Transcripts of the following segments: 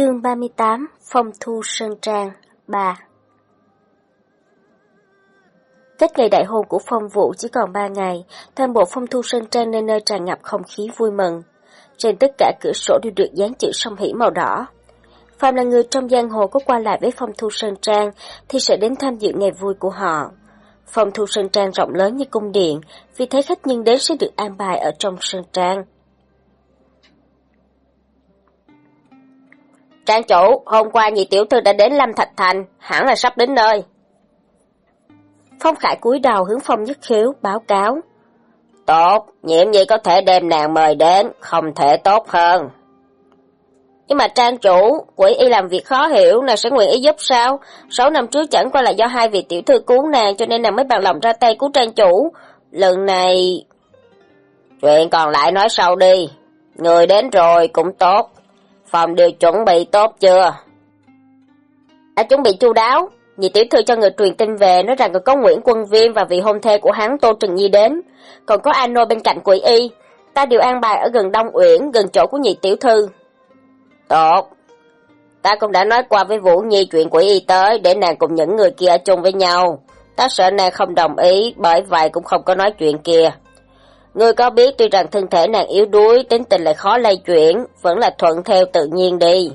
Chương 38 Phong thu Sơn Trang 3 Cách ngày đại hôn của phong vũ chỉ còn 3 ngày, toàn bộ phong thu Sơn Trang nơi nơi tràn ngập không khí vui mừng. Trên tất cả cửa sổ đều được dán chữ song hỷ màu đỏ. Phạm là người trong giang hồ có qua lại với phong thu Sơn Trang thì sẽ đến tham dự ngày vui của họ. Phong thu Sơn Trang rộng lớn như cung điện, vì thế khách nhân đến sẽ được an bài ở trong Sơn Trang. Trang chủ, hôm qua nhị tiểu thư đã đến Lâm Thạch Thành, hẳn là sắp đến nơi. Phong Khải cúi đầu hướng Phong Nhất Khiếu báo cáo. Tốt, nhiệm gì có thể đem nàng mời đến, không thể tốt hơn. Nhưng mà trang chủ, quỷ y làm việc khó hiểu, nàng sẽ nguyện ý giúp sao? Sáu năm trước chẳng qua là do hai vị tiểu thư cứu nàng cho nên nàng mới bằng lòng ra tay cứu trang chủ. Lần này... Chuyện còn lại nói sau đi. Người đến rồi cũng tốt. Phòng đều chuẩn bị tốt chưa? Đã chuẩn bị chu đáo. Nhị tiểu thư cho người truyền tin về nói rằng có Nguyễn Quân Viêm và vị hôn thê của hắn Tô Trừng Nhi đến. Còn có Ano bên cạnh quỷ y. Ta đều an bài ở gần Đông Uyển, gần chỗ của nhị tiểu thư. Tốt. Ta cũng đã nói qua với Vũ Nhi chuyện quỷ y tới để nàng cùng những người kia ở chung với nhau. Ta sợ nàng không đồng ý, bởi vậy cũng không có nói chuyện kia. Ngươi có biết tuy rằng thân thể nàng yếu đuối, tính tình lại khó lay chuyển, vẫn là thuận theo tự nhiên đi.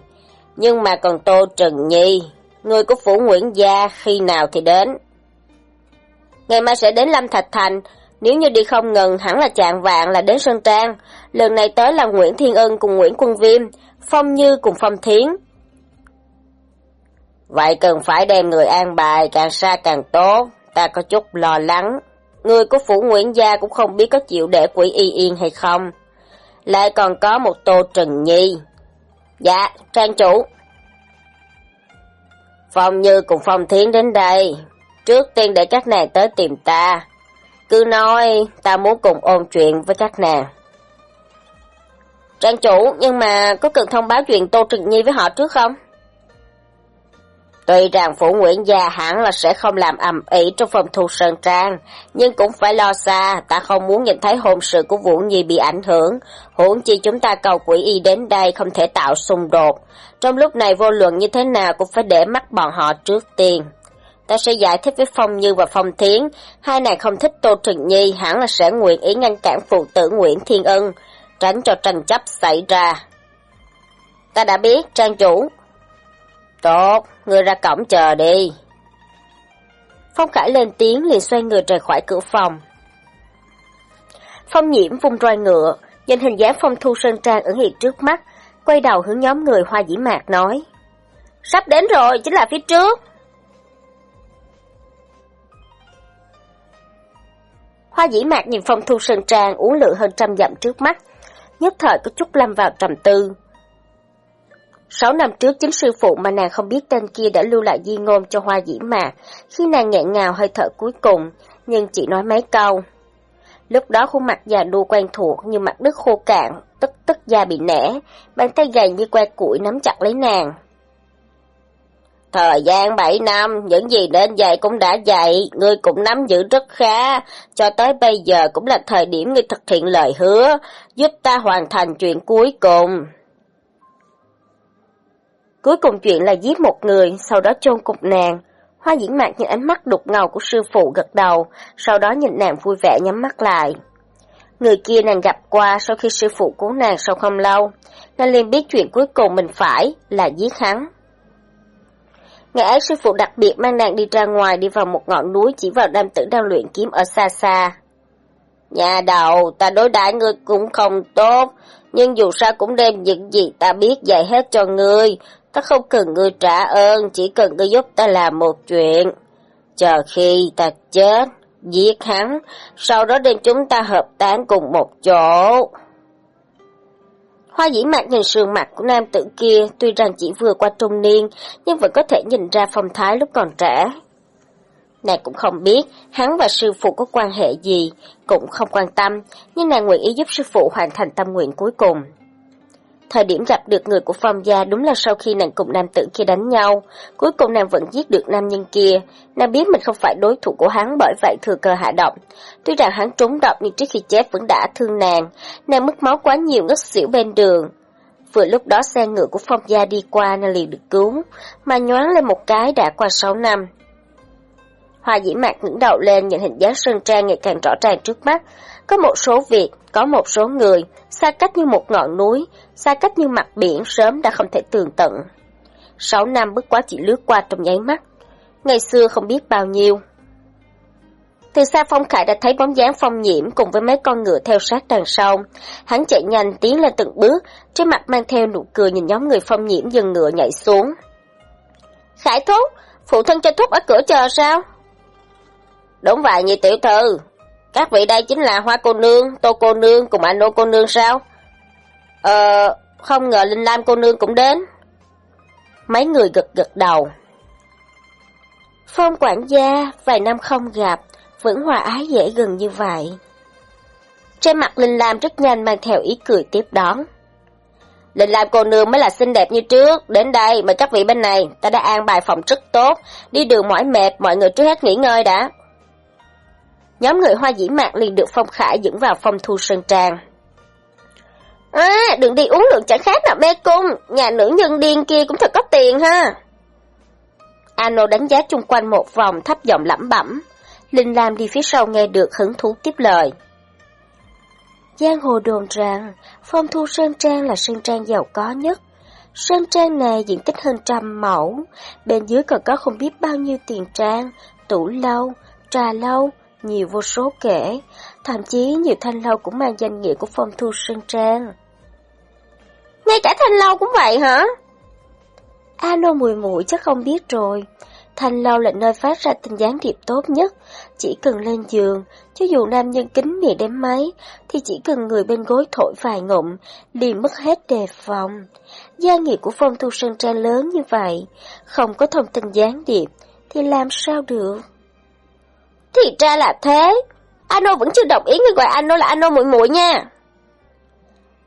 Nhưng mà còn Tô trần Nhi, người của Phủ Nguyễn Gia khi nào thì đến? Ngày mai sẽ đến Lâm Thạch Thành, nếu như đi không ngừng hẳn là chạng vạn là đến Sơn Trang. Lần này tới là Nguyễn Thiên Ân cùng Nguyễn Quân Viêm, Phong Như cùng Phong Thiến. Vậy cần phải đem người an bài càng xa càng tốt, ta có chút lo lắng. Người của Phủ Nguyễn Gia cũng không biết có chịu để quỷ y yên hay không. Lại còn có một tô trần nhi. Dạ, trang chủ. Phong Như cùng Phong Thiến đến đây. Trước tiên để các nàng tới tìm ta. Cứ nói ta muốn cùng ôn chuyện với các nàng. Trang chủ, nhưng mà có cần thông báo chuyện Tô trần Nhi với họ trước không? Tuy rằng phủ Nguyễn Gia hẳn là sẽ không làm ầm ĩ trong phòng thu sơn trang, nhưng cũng phải lo xa, ta không muốn nhìn thấy hôn sự của Vũ Nhi bị ảnh hưởng, huống chi chúng ta cầu quỷ y đến đây không thể tạo xung đột. Trong lúc này vô luận như thế nào cũng phải để mắt bọn họ trước tiên. Ta sẽ giải thích với Phong Như và Phong Thiến, hai nàng không thích Tô Trừng Nhi hẳn là sẽ nguyện ý ngăn cản phụ tử Nguyễn Thiên Ân, tránh cho tranh chấp xảy ra. Ta đã biết, trang chủ. Tốt, người ra cổng chờ đi. Phong Khải lên tiếng liền xoay người rời khỏi cửa phòng. Phong nhiễm vung roi ngựa, nhìn hình dáng phong thu sơn trang ẩn hiện trước mắt, quay đầu hướng nhóm người hoa dĩ mạc nói. Sắp đến rồi, chính là phía trước. Hoa dĩ mạc nhìn phong thu sơn trang uống lượng hơn trăm dặm trước mắt, nhất thời có chút lâm vào trầm tư. Sáu năm trước chính sư phụ mà nàng không biết tên kia đã lưu lại di ngôn cho hoa dĩ mạc, khi nàng nghẹn ngào hơi thở cuối cùng, nhưng chỉ nói mấy câu. Lúc đó khuôn mặt già đua quen thuộc như mặt đất khô cạn, tức tức da bị nẻ, bàn tay gầy như que củi nắm chặt lấy nàng. Thời gian 7 năm, những gì đến dạy cũng đã dạy, ngươi cũng nắm giữ rất khá, cho tới bây giờ cũng là thời điểm ngươi thực hiện lời hứa, giúp ta hoàn thành chuyện cuối cùng. Cuối cùng chuyện là giết một người, sau đó chôn cục nàng. Hoa diễn mạc nhìn ánh mắt đục ngầu của sư phụ gật đầu, sau đó nhìn nàng vui vẻ nhắm mắt lại. Người kia nàng gặp qua sau khi sư phụ cứu nàng sau không lâu, nàng liền biết chuyện cuối cùng mình phải là giết hắn. Ngày ấy sư phụ đặc biệt mang nàng đi ra ngoài đi vào một ngọn núi chỉ vào nam tử đang luyện kiếm ở xa xa. Nhà đầu, ta đối đãi ngươi cũng không tốt, nhưng dù sao cũng đem những gì ta biết dạy hết cho ngươi, Ta không cần ngươi trả ơn, chỉ cần ngươi giúp ta làm một chuyện. Chờ khi ta chết, giết hắn, sau đó đem chúng ta hợp tán cùng một chỗ. Hoa dĩ mạc nhìn sườn mặt của nam tử kia, tuy rằng chỉ vừa qua trung niên, nhưng vẫn có thể nhìn ra phong thái lúc còn trẻ. Nàng cũng không biết hắn và sư phụ có quan hệ gì, cũng không quan tâm, nhưng nàng nguyện ý giúp sư phụ hoàn thành tâm nguyện cuối cùng. Thời điểm gặp được người của Phong gia đúng là sau khi nàng cùng nam tử kia đánh nhau, cuối cùng nàng vẫn giết được nam nhân kia. Nàng biết mình không phải đối thủ của hắn bởi vậy thừa cơ hạ động. Tuy rằng hắn trúng độc nhưng trước khi chết vẫn đã thương nàng, nàng mất máu quá nhiều ngất xỉu bên đường. Vừa lúc đó xe ngựa của Phong Gia đi qua nên liền được cứu, mà nhoáng lên một cái đã qua 6 năm. Hoa dĩ mạc ngẩng đầu lên nhìn hình dáng sơn trang ngày càng rõ ràng trước mắt. Có một số việc, có một số người, xa cách như một ngọn núi, xa cách như mặt biển sớm đã không thể tường tận. Sáu năm bước quá chỉ lướt qua trong nháy mắt. Ngày xưa không biết bao nhiêu. Từ xa Phong Khải đã thấy bóng dáng phong nhiễm cùng với mấy con ngựa theo sát đằng sau. Hắn chạy nhanh tiến lên từng bước, trên mặt mang theo nụ cười nhìn nhóm người phong nhiễm dừng ngựa nhảy xuống. Khải thúc, phụ thân cho thúc ở cửa chờ sao? Đúng vậy như tiểu thư, các vị đây chính là Hoa cô nương, Tô cô nương cùng anh Nô cô nương sao? Ờ, không ngờ Linh Lam cô nương cũng đến. Mấy người gật gật đầu. Phong quản gia, vài năm không gặp, vẫn hòa ái dễ gần như vậy. Trên mặt Linh Lam rất nhanh mang theo ý cười tiếp đón. Linh Lam cô nương mới là xinh đẹp như trước, đến đây mời các vị bên này, ta đã an bài phòng rất tốt, đi đường mỏi mệt, mọi người trước hết nghỉ ngơi đã. Nhóm người hoa dĩ mạc liền được Phong Khải dẫn vào phòng thu sơn trang. À, đừng đi uống lượng chẳng khác nào mê cung, nhà nữ nhân điên kia cũng thật có tiền ha. Ano đánh giá chung quanh một vòng thấp giọng lẩm bẩm. Linh Lam đi phía sau nghe được hứng thú tiếp lời. Giang hồ đồn rằng, phong thu Sơn Trang là Sơn Trang giàu có nhất. Sơn Trang này diện tích hơn trăm mẫu, bên dưới còn có không biết bao nhiêu tiền trang, tủ lâu, trà lâu, nhiều vô số kể, thậm chí nhiều thanh lâu cũng mang danh nghĩa của phong thu Sơn Trang. Ngay cả thanh lâu cũng vậy hả? Ano mùi mũi chắc không biết rồi. Thanh lâu là nơi phát ra tình gián điệp tốt nhất. Chỉ cần lên giường, cho dù nam nhân kính mì đến mấy, thì chỉ cần người bên gối thổi vài ngụm, liền mất hết đề phòng. Gia nghiệp của phong thu sơn trang lớn như vậy, không có thông tin gián điệp, thì làm sao được? Thì ra là thế. Ano vẫn chưa đồng ý người gọi Ano là Ano muội muội nha.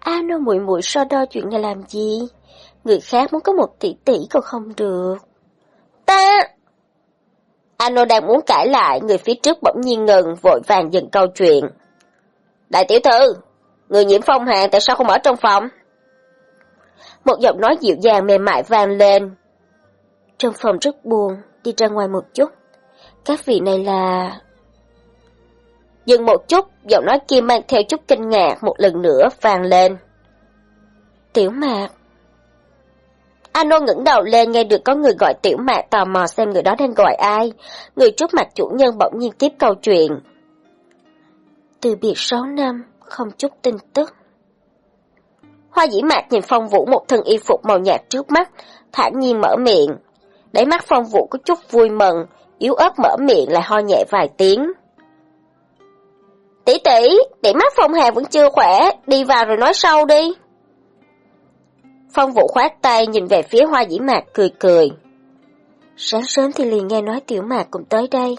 Ano muội muội so đo chuyện này làm gì? Người khác muốn có một tỷ tỷ còn không được. Ta... Ano đang muốn cãi lại, người phía trước bỗng nhiên ngừng, vội vàng dừng câu chuyện. Đại tiểu thư, người nhiễm phong hàn tại sao không ở trong phòng? Một giọng nói dịu dàng mềm mại vang lên. Trong phòng rất buồn, đi ra ngoài một chút. Các vị này là... Dừng một chút, giọng nói kia mang theo chút kinh ngạc một lần nữa vang lên. Tiểu mạc. Ano ngẩng đầu lên nghe được có người gọi tiểu mạc tò mò xem người đó đang gọi ai. Người trước mặt chủ nhân bỗng nhiên tiếp câu chuyện. Từ biệt 6 năm, không chút tin tức. Hoa dĩ mạc nhìn phong vũ một thân y phục màu nhạt trước mắt, thản nhiên mở miệng. Đáy mắt phong vũ có chút vui mừng, yếu ớt mở miệng lại ho nhẹ vài tiếng. Tỷ tỷ, tỷ mắt phong hà vẫn chưa khỏe, đi vào rồi nói sau đi. Phong Vũ khoát tay nhìn về phía hoa dĩ mạc cười cười. Sáng sớm thì liền nghe nói tiểu mạc cũng tới đây.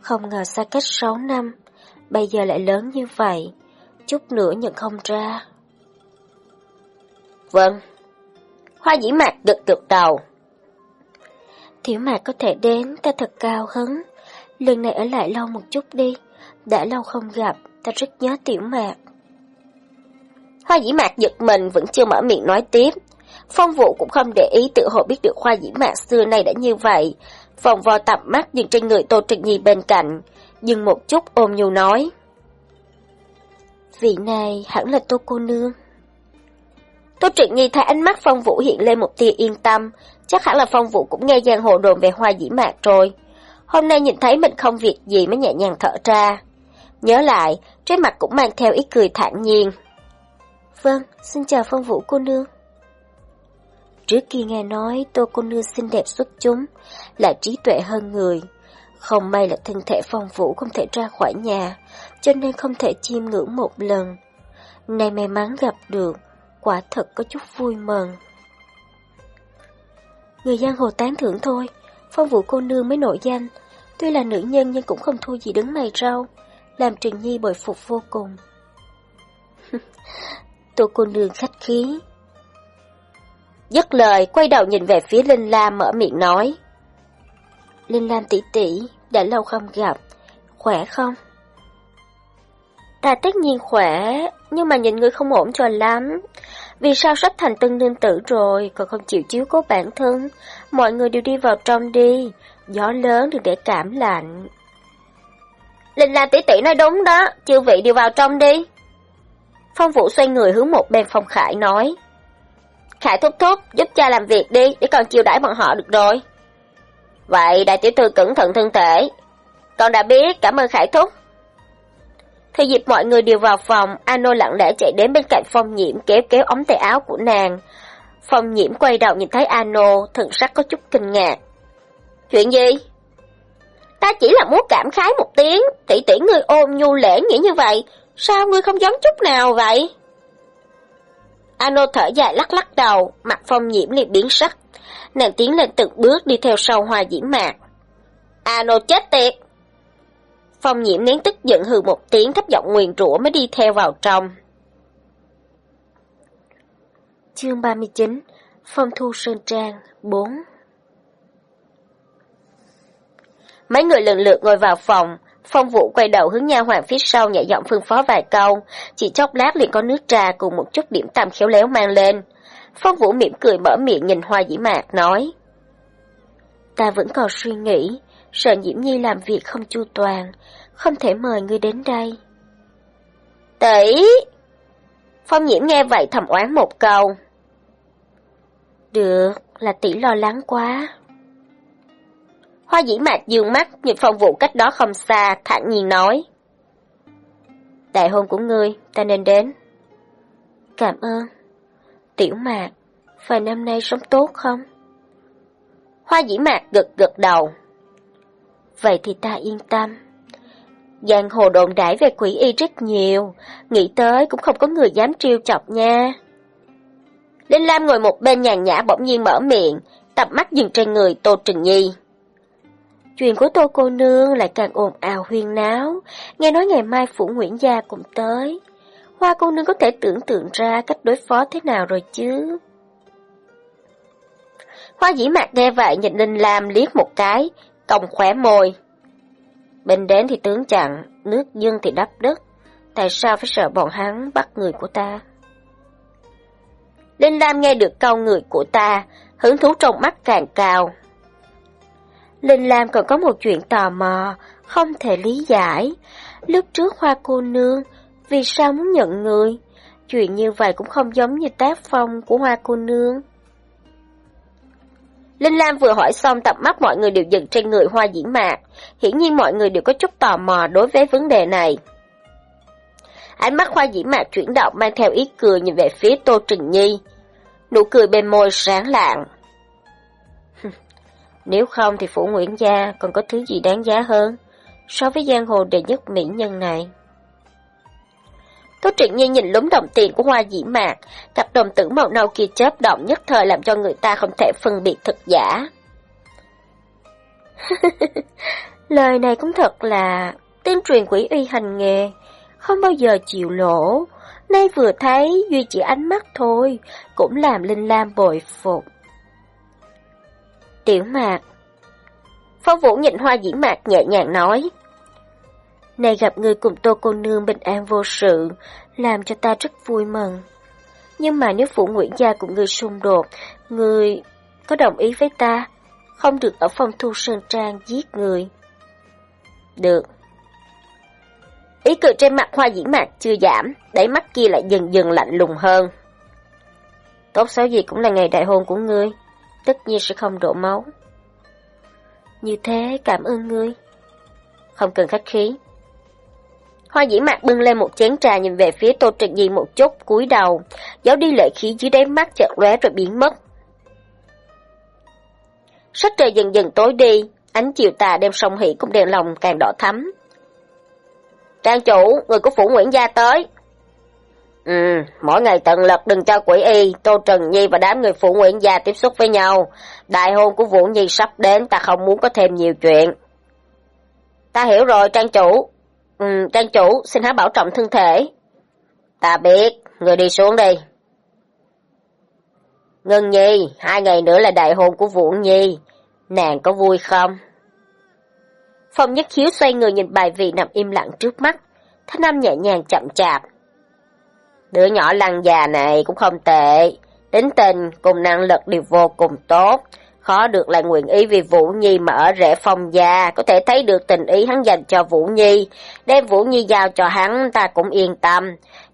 Không ngờ xa cách 6 năm, bây giờ lại lớn như vậy. Chút nữa nhận không ra. Vâng. Hoa dĩ mạc gật gật đầu. Tiểu mạc có thể đến, ta thật cao hứng. Lần này ở lại lâu một chút đi. Đã lâu không gặp, ta rất nhớ tiểu mạc. Hoa dĩ mạc giật mình vẫn chưa mở miệng nói tiếp. Phong vụ cũng không để ý tự hồ biết được hoa dĩ mạc xưa nay đã như vậy. Vòng vo tầm mắt dừng trên người Tô Trịnh Nhi bên cạnh. Dừng một chút ôm nhu nói. Vị này hẳn là Tô cô nương. Tô Trịnh Nhi thấy ánh mắt phong vũ hiện lên một tia yên tâm. Chắc hẳn là phong vũ cũng nghe giang hồ đồn về hoa dĩ mạc rồi. Hôm nay nhìn thấy mình không việc gì mới nhẹ nhàng thở ra. Nhớ lại, trên mặt cũng mang theo ý cười thản nhiên. Vâng, xin chào phong vũ cô nương. Trước kia nghe nói tô cô nương xinh đẹp xuất chúng, lại trí tuệ hơn người. Không may là thân thể phong vũ không thể ra khỏi nhà, cho nên không thể chiêm ngưỡng một lần. Nay may mắn gặp được, quả thật có chút vui mừng. Người giang hồ tán thưởng thôi, phong vũ cô nương mới nổi danh, tuy là nữ nhân nhưng cũng không thua gì đứng mày rau, làm Trình Nhi bồi phục vô cùng. Tô cô nương khách khí. Dứt lời, quay đầu nhìn về phía Linh Lam mở miệng nói. Linh Lam tỷ tỷ, đã lâu không gặp, khỏe không? Ta tất nhiên khỏe, nhưng mà nhìn người không ổn cho lắm. Vì sao sắp thành tân nương tử rồi, còn không chịu chiếu cố bản thân? Mọi người đều đi vào trong đi, gió lớn đừng để cảm lạnh. Linh Lam tỷ tỷ nói đúng đó, chư vị đều vào trong đi. Phong Vũ xoay người hướng một bên Phong Khải nói. Khải thúc thúc, giúp cha làm việc đi, để còn chiều đãi bọn họ được rồi. Vậy đại tiểu thư cẩn thận thân thể. Con đã biết, cảm ơn Khải thúc. Thì dịp mọi người đều vào phòng, Ano lặng lẽ chạy đến bên cạnh Phong Nhiễm kéo kéo ống tay áo của nàng. Phong Nhiễm quay đầu nhìn thấy Ano, thần sắc có chút kinh ngạc. Chuyện gì? Ta chỉ là muốn cảm khái một tiếng, tỷ tỷ ngươi ôm nhu lễ nghĩ như vậy, sao ngươi không giống chút nào vậy? Ano thở dài lắc lắc đầu, mặt Phong Nhiễm liền biến sắc. Nàng tiến lên từng bước đi theo sau hoa diễm mạc. Ano chết tiệt! Phong nhiễm nén tức giận hừ một tiếng thấp giọng nguyền rủa mới đi theo vào trong. Chương 39 Phong thu Sơn Trang 4 Mấy người lần lượt ngồi vào phòng, Phong Vũ quay đầu hướng nha hoàng phía sau nhẹ giọng phân phó vài câu, chỉ chốc lát liền có nước trà cùng một chút điểm tâm khéo léo mang lên. Phong Vũ mỉm cười mở miệng nhìn Hoa Dĩ Mạc nói: "Ta vẫn còn suy nghĩ, sợ Diễm Nhi làm việc không chu toàn, không thể mời ngươi đến đây. Tỷ! Phong nhiễm nghe vậy thầm oán một câu. Được, là tỷ lo lắng quá. Hoa dĩ mạc dương mắt, nhìn phong vụ cách đó không xa, thản nhiên nói. Đại hôn của ngươi, ta nên đến. Cảm ơn. Tiểu mạc, vài năm nay sống tốt không? Hoa dĩ mạc gật gật đầu. Vậy thì ta yên tâm. Giang hồ đồn đãi về quỷ y rất nhiều, nghĩ tới cũng không có người dám trêu chọc nha. Linh Lam ngồi một bên nhàn nhã bỗng nhiên mở miệng, tập mắt dừng trên người Tô Trình Nhi. Chuyện của Tô cô nương lại càng ồn ào huyên náo, nghe nói ngày mai Phủ Nguyễn Gia cũng tới. Hoa cô nương có thể tưởng tượng ra cách đối phó thế nào rồi chứ. Hoa dĩ mạc nghe vậy nhìn Linh Lam liếc một cái, cong khóe môi. Bên đến thì tướng chặn, nước dương thì đắp đất. Tại sao phải sợ bọn hắn bắt người của ta? Linh Lam nghe được câu người của ta, hứng thú trong mắt càng cao. Linh Lam còn có một chuyện tò mò, không thể lý giải. Lúc trước hoa cô nương, vì sao muốn nhận người? Chuyện như vậy cũng không giống như tác phong của hoa cô nương. Linh Lam vừa hỏi xong tập mắt mọi người đều dừng trên người hoa dĩ mạc. Hiển nhiên mọi người đều có chút tò mò đối với vấn đề này. Ánh mắt hoa dĩ mạc chuyển động mang theo ý cười nhìn về phía Tô Trừng Nhi. Nụ cười bên môi sáng lạng. Nếu không thì Phủ Nguyễn Gia còn có thứ gì đáng giá hơn so với giang hồ đệ nhất mỹ nhân này. Tô Trịnh Nhi nhìn lúm đồng tiền của hoa dĩ mạc, cặp đồng tử màu nâu kia chớp động nhất thời làm cho người ta không thể phân biệt thật giả. Lời này cũng thật là tiên truyền quỷ uy hành nghề, không bao giờ chịu lỗ. Nay vừa thấy duy chỉ ánh mắt thôi, cũng làm Linh Lam bội phục. Tiểu mạc Phong Vũ nhìn hoa dĩ mạc nhẹ nhàng nói. Này gặp người cùng tô cô nương bình an vô sự, làm cho ta rất vui mừng. Nhưng mà nếu Phủ Nguyễn Gia cùng người xung đột, người có đồng ý với ta, không được ở phòng thu sơn trang giết người. Được. Ý cười trên mặt hoa dĩ mạc chưa giảm, đáy mắt kia lại dần dần lạnh lùng hơn. Tốt xấu gì cũng là ngày đại hôn của ngươi, tất nhiên sẽ không đổ máu. Như thế cảm ơn ngươi. Không cần khách khí. Hoa dĩ mạc bưng lên một chén trà nhìn về phía Tô Trịnh Nhi một chút, cúi đầu, giấu đi lệ khí dưới đáy mắt chợt lóe rồi biến mất. Sắc trời dần dần tối đi, ánh chiều tà đem sông hỉ cũng đèn lòng càng đỏ thắm. Trang chủ, người của phủ Nguyễn Gia tới. Ừ, mỗi ngày tận lực đừng cho quỷ y, Tô Trần Nhi và đám người phụ Nguyễn Gia tiếp xúc với nhau. Đại hôn của Vũ Nhi sắp đến, ta không muốn có thêm nhiều chuyện. Ta hiểu rồi, Trang chủ, Ừ, trang chủ, xin hãy bảo trọng thân thể. Ta biết, người đi xuống đi. Ngân Nhi, hai ngày nữa là đại hôn của Vũ Nhi. Nàng có vui không? Phong Nhất Khiếu xoay người nhìn bài vị nằm im lặng trước mắt. thái âm nhẹ nhàng chậm chạp. Đứa nhỏ lăng già này cũng không tệ, tính tình cùng năng lực đều vô cùng tốt. Khó được lại nguyện ý vì Vũ Nhi mà ở rễ phong gia, có thể thấy được tình ý hắn dành cho Vũ Nhi. Đem Vũ Nhi giao cho hắn ta cũng yên tâm.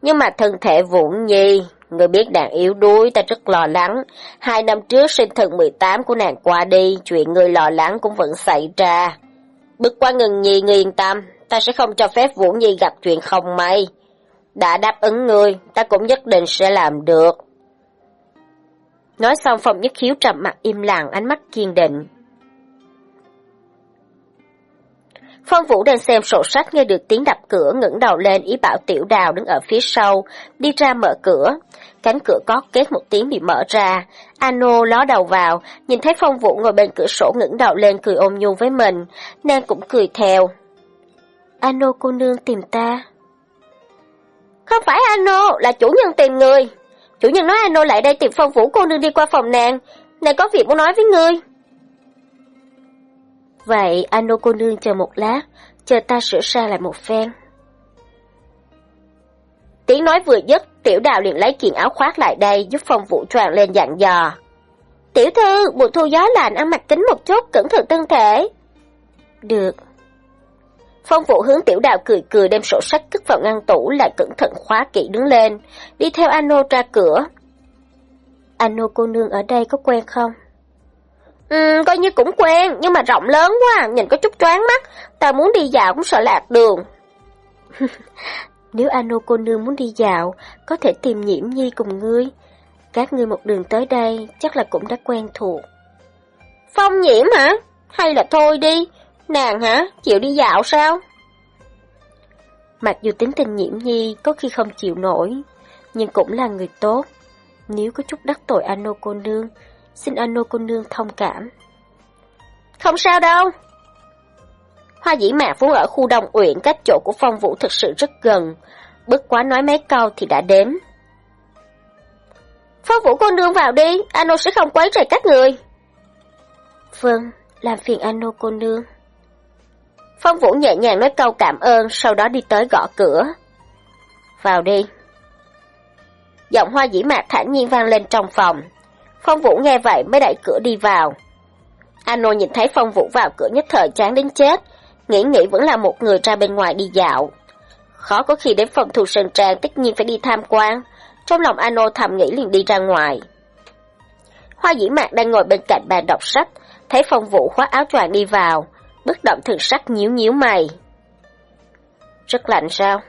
Nhưng mà thân thể Vũ Nhi, người biết nàng yếu đuối ta rất lo lắng. Hai năm trước sinh thần 18 của nàng qua đi, chuyện người lo lắng cũng vẫn xảy ra. Bước qua ngừng nhi người yên tâm, ta sẽ không cho phép Vũ Nhi gặp chuyện không may. Đã đáp ứng người, ta cũng nhất định sẽ làm được. Nói xong Phong Nhất Khiếu trầm mặt im lặng, ánh mắt kiên định. Phong Vũ đang xem sổ sách nghe được tiếng đập cửa ngẩng đầu lên ý bảo Tiểu Đào đứng ở phía sau, đi ra mở cửa. Cánh cửa có kết một tiếng bị mở ra. Ano ló đầu vào, nhìn thấy Phong Vũ ngồi bên cửa sổ ngẩng đầu lên cười ôm nhu với mình, nàng cũng cười theo. Ano cô nương tìm ta. Không phải Ano, là chủ nhân tìm người. Chủ nhân nói Ano lại đây tìm Phong Vũ cô nương đi qua phòng nàng, nàng có việc muốn nói với ngươi. Vậy Ano cô nương chờ một lát, chờ ta sửa sang lại một phen. Tiếng nói vừa dứt, tiểu đào liền lấy kiện áo khoác lại đây giúp phong vũ choàng lên dặn dò. Tiểu thư, mùa thu gió lạnh ăn mặc kính một chút, cẩn thận thân thể. Được. Phong vũ hướng tiểu đào cười cười đem sổ sách cất vào ngăn tủ lại cẩn thận khóa kỹ đứng lên, đi theo Ano ra cửa. Ano cô nương ở đây có quen không? Ừ, coi như cũng quen, nhưng mà rộng lớn quá, nhìn có chút choáng mắt, ta muốn đi dạo cũng sợ lạc đường. Nếu Ano cô nương muốn đi dạo, có thể tìm nhiễm nhi cùng ngươi. Các ngươi một đường tới đây, chắc là cũng đã quen thuộc. Phong nhiễm hả? Hay là thôi đi? Nàng hả? Chịu đi dạo sao? Mặc dù tính tình nhiễm nhi có khi không chịu nổi, nhưng cũng là người tốt. Nếu có chút đắc tội Ano cô nương, xin Ano cô nương thông cảm. Không sao đâu. Hoa dĩ mạc vốn ở khu Đông Uyển cách chỗ của phong vũ thực sự rất gần. Bước quá nói mấy câu thì đã đến. Phong vũ cô nương vào đi, Ano sẽ không quấy rầy các người. Vâng, làm phiền Ano cô nương. Phong vũ nhẹ nhàng nói câu cảm ơn, sau đó đi tới gõ cửa. Vào đi. Giọng hoa dĩ mạc thản nhiên vang lên trong phòng. Phong Vũ nghe vậy mới đẩy cửa đi vào. Ano nhìn thấy Phong Vũ vào cửa nhất thời chán đến chết, nghĩ nghĩ vẫn là một người ra bên ngoài đi dạo. Khó có khi đến phòng thủ sơn trang tất nhiên phải đi tham quan, trong lòng Ano thầm nghĩ liền đi ra ngoài. Hoa dĩ mạc đang ngồi bên cạnh bàn đọc sách, thấy Phong Vũ khoác áo choàng đi vào, bất động thường sắc nhíu nhíu mày. Rất lạnh sao?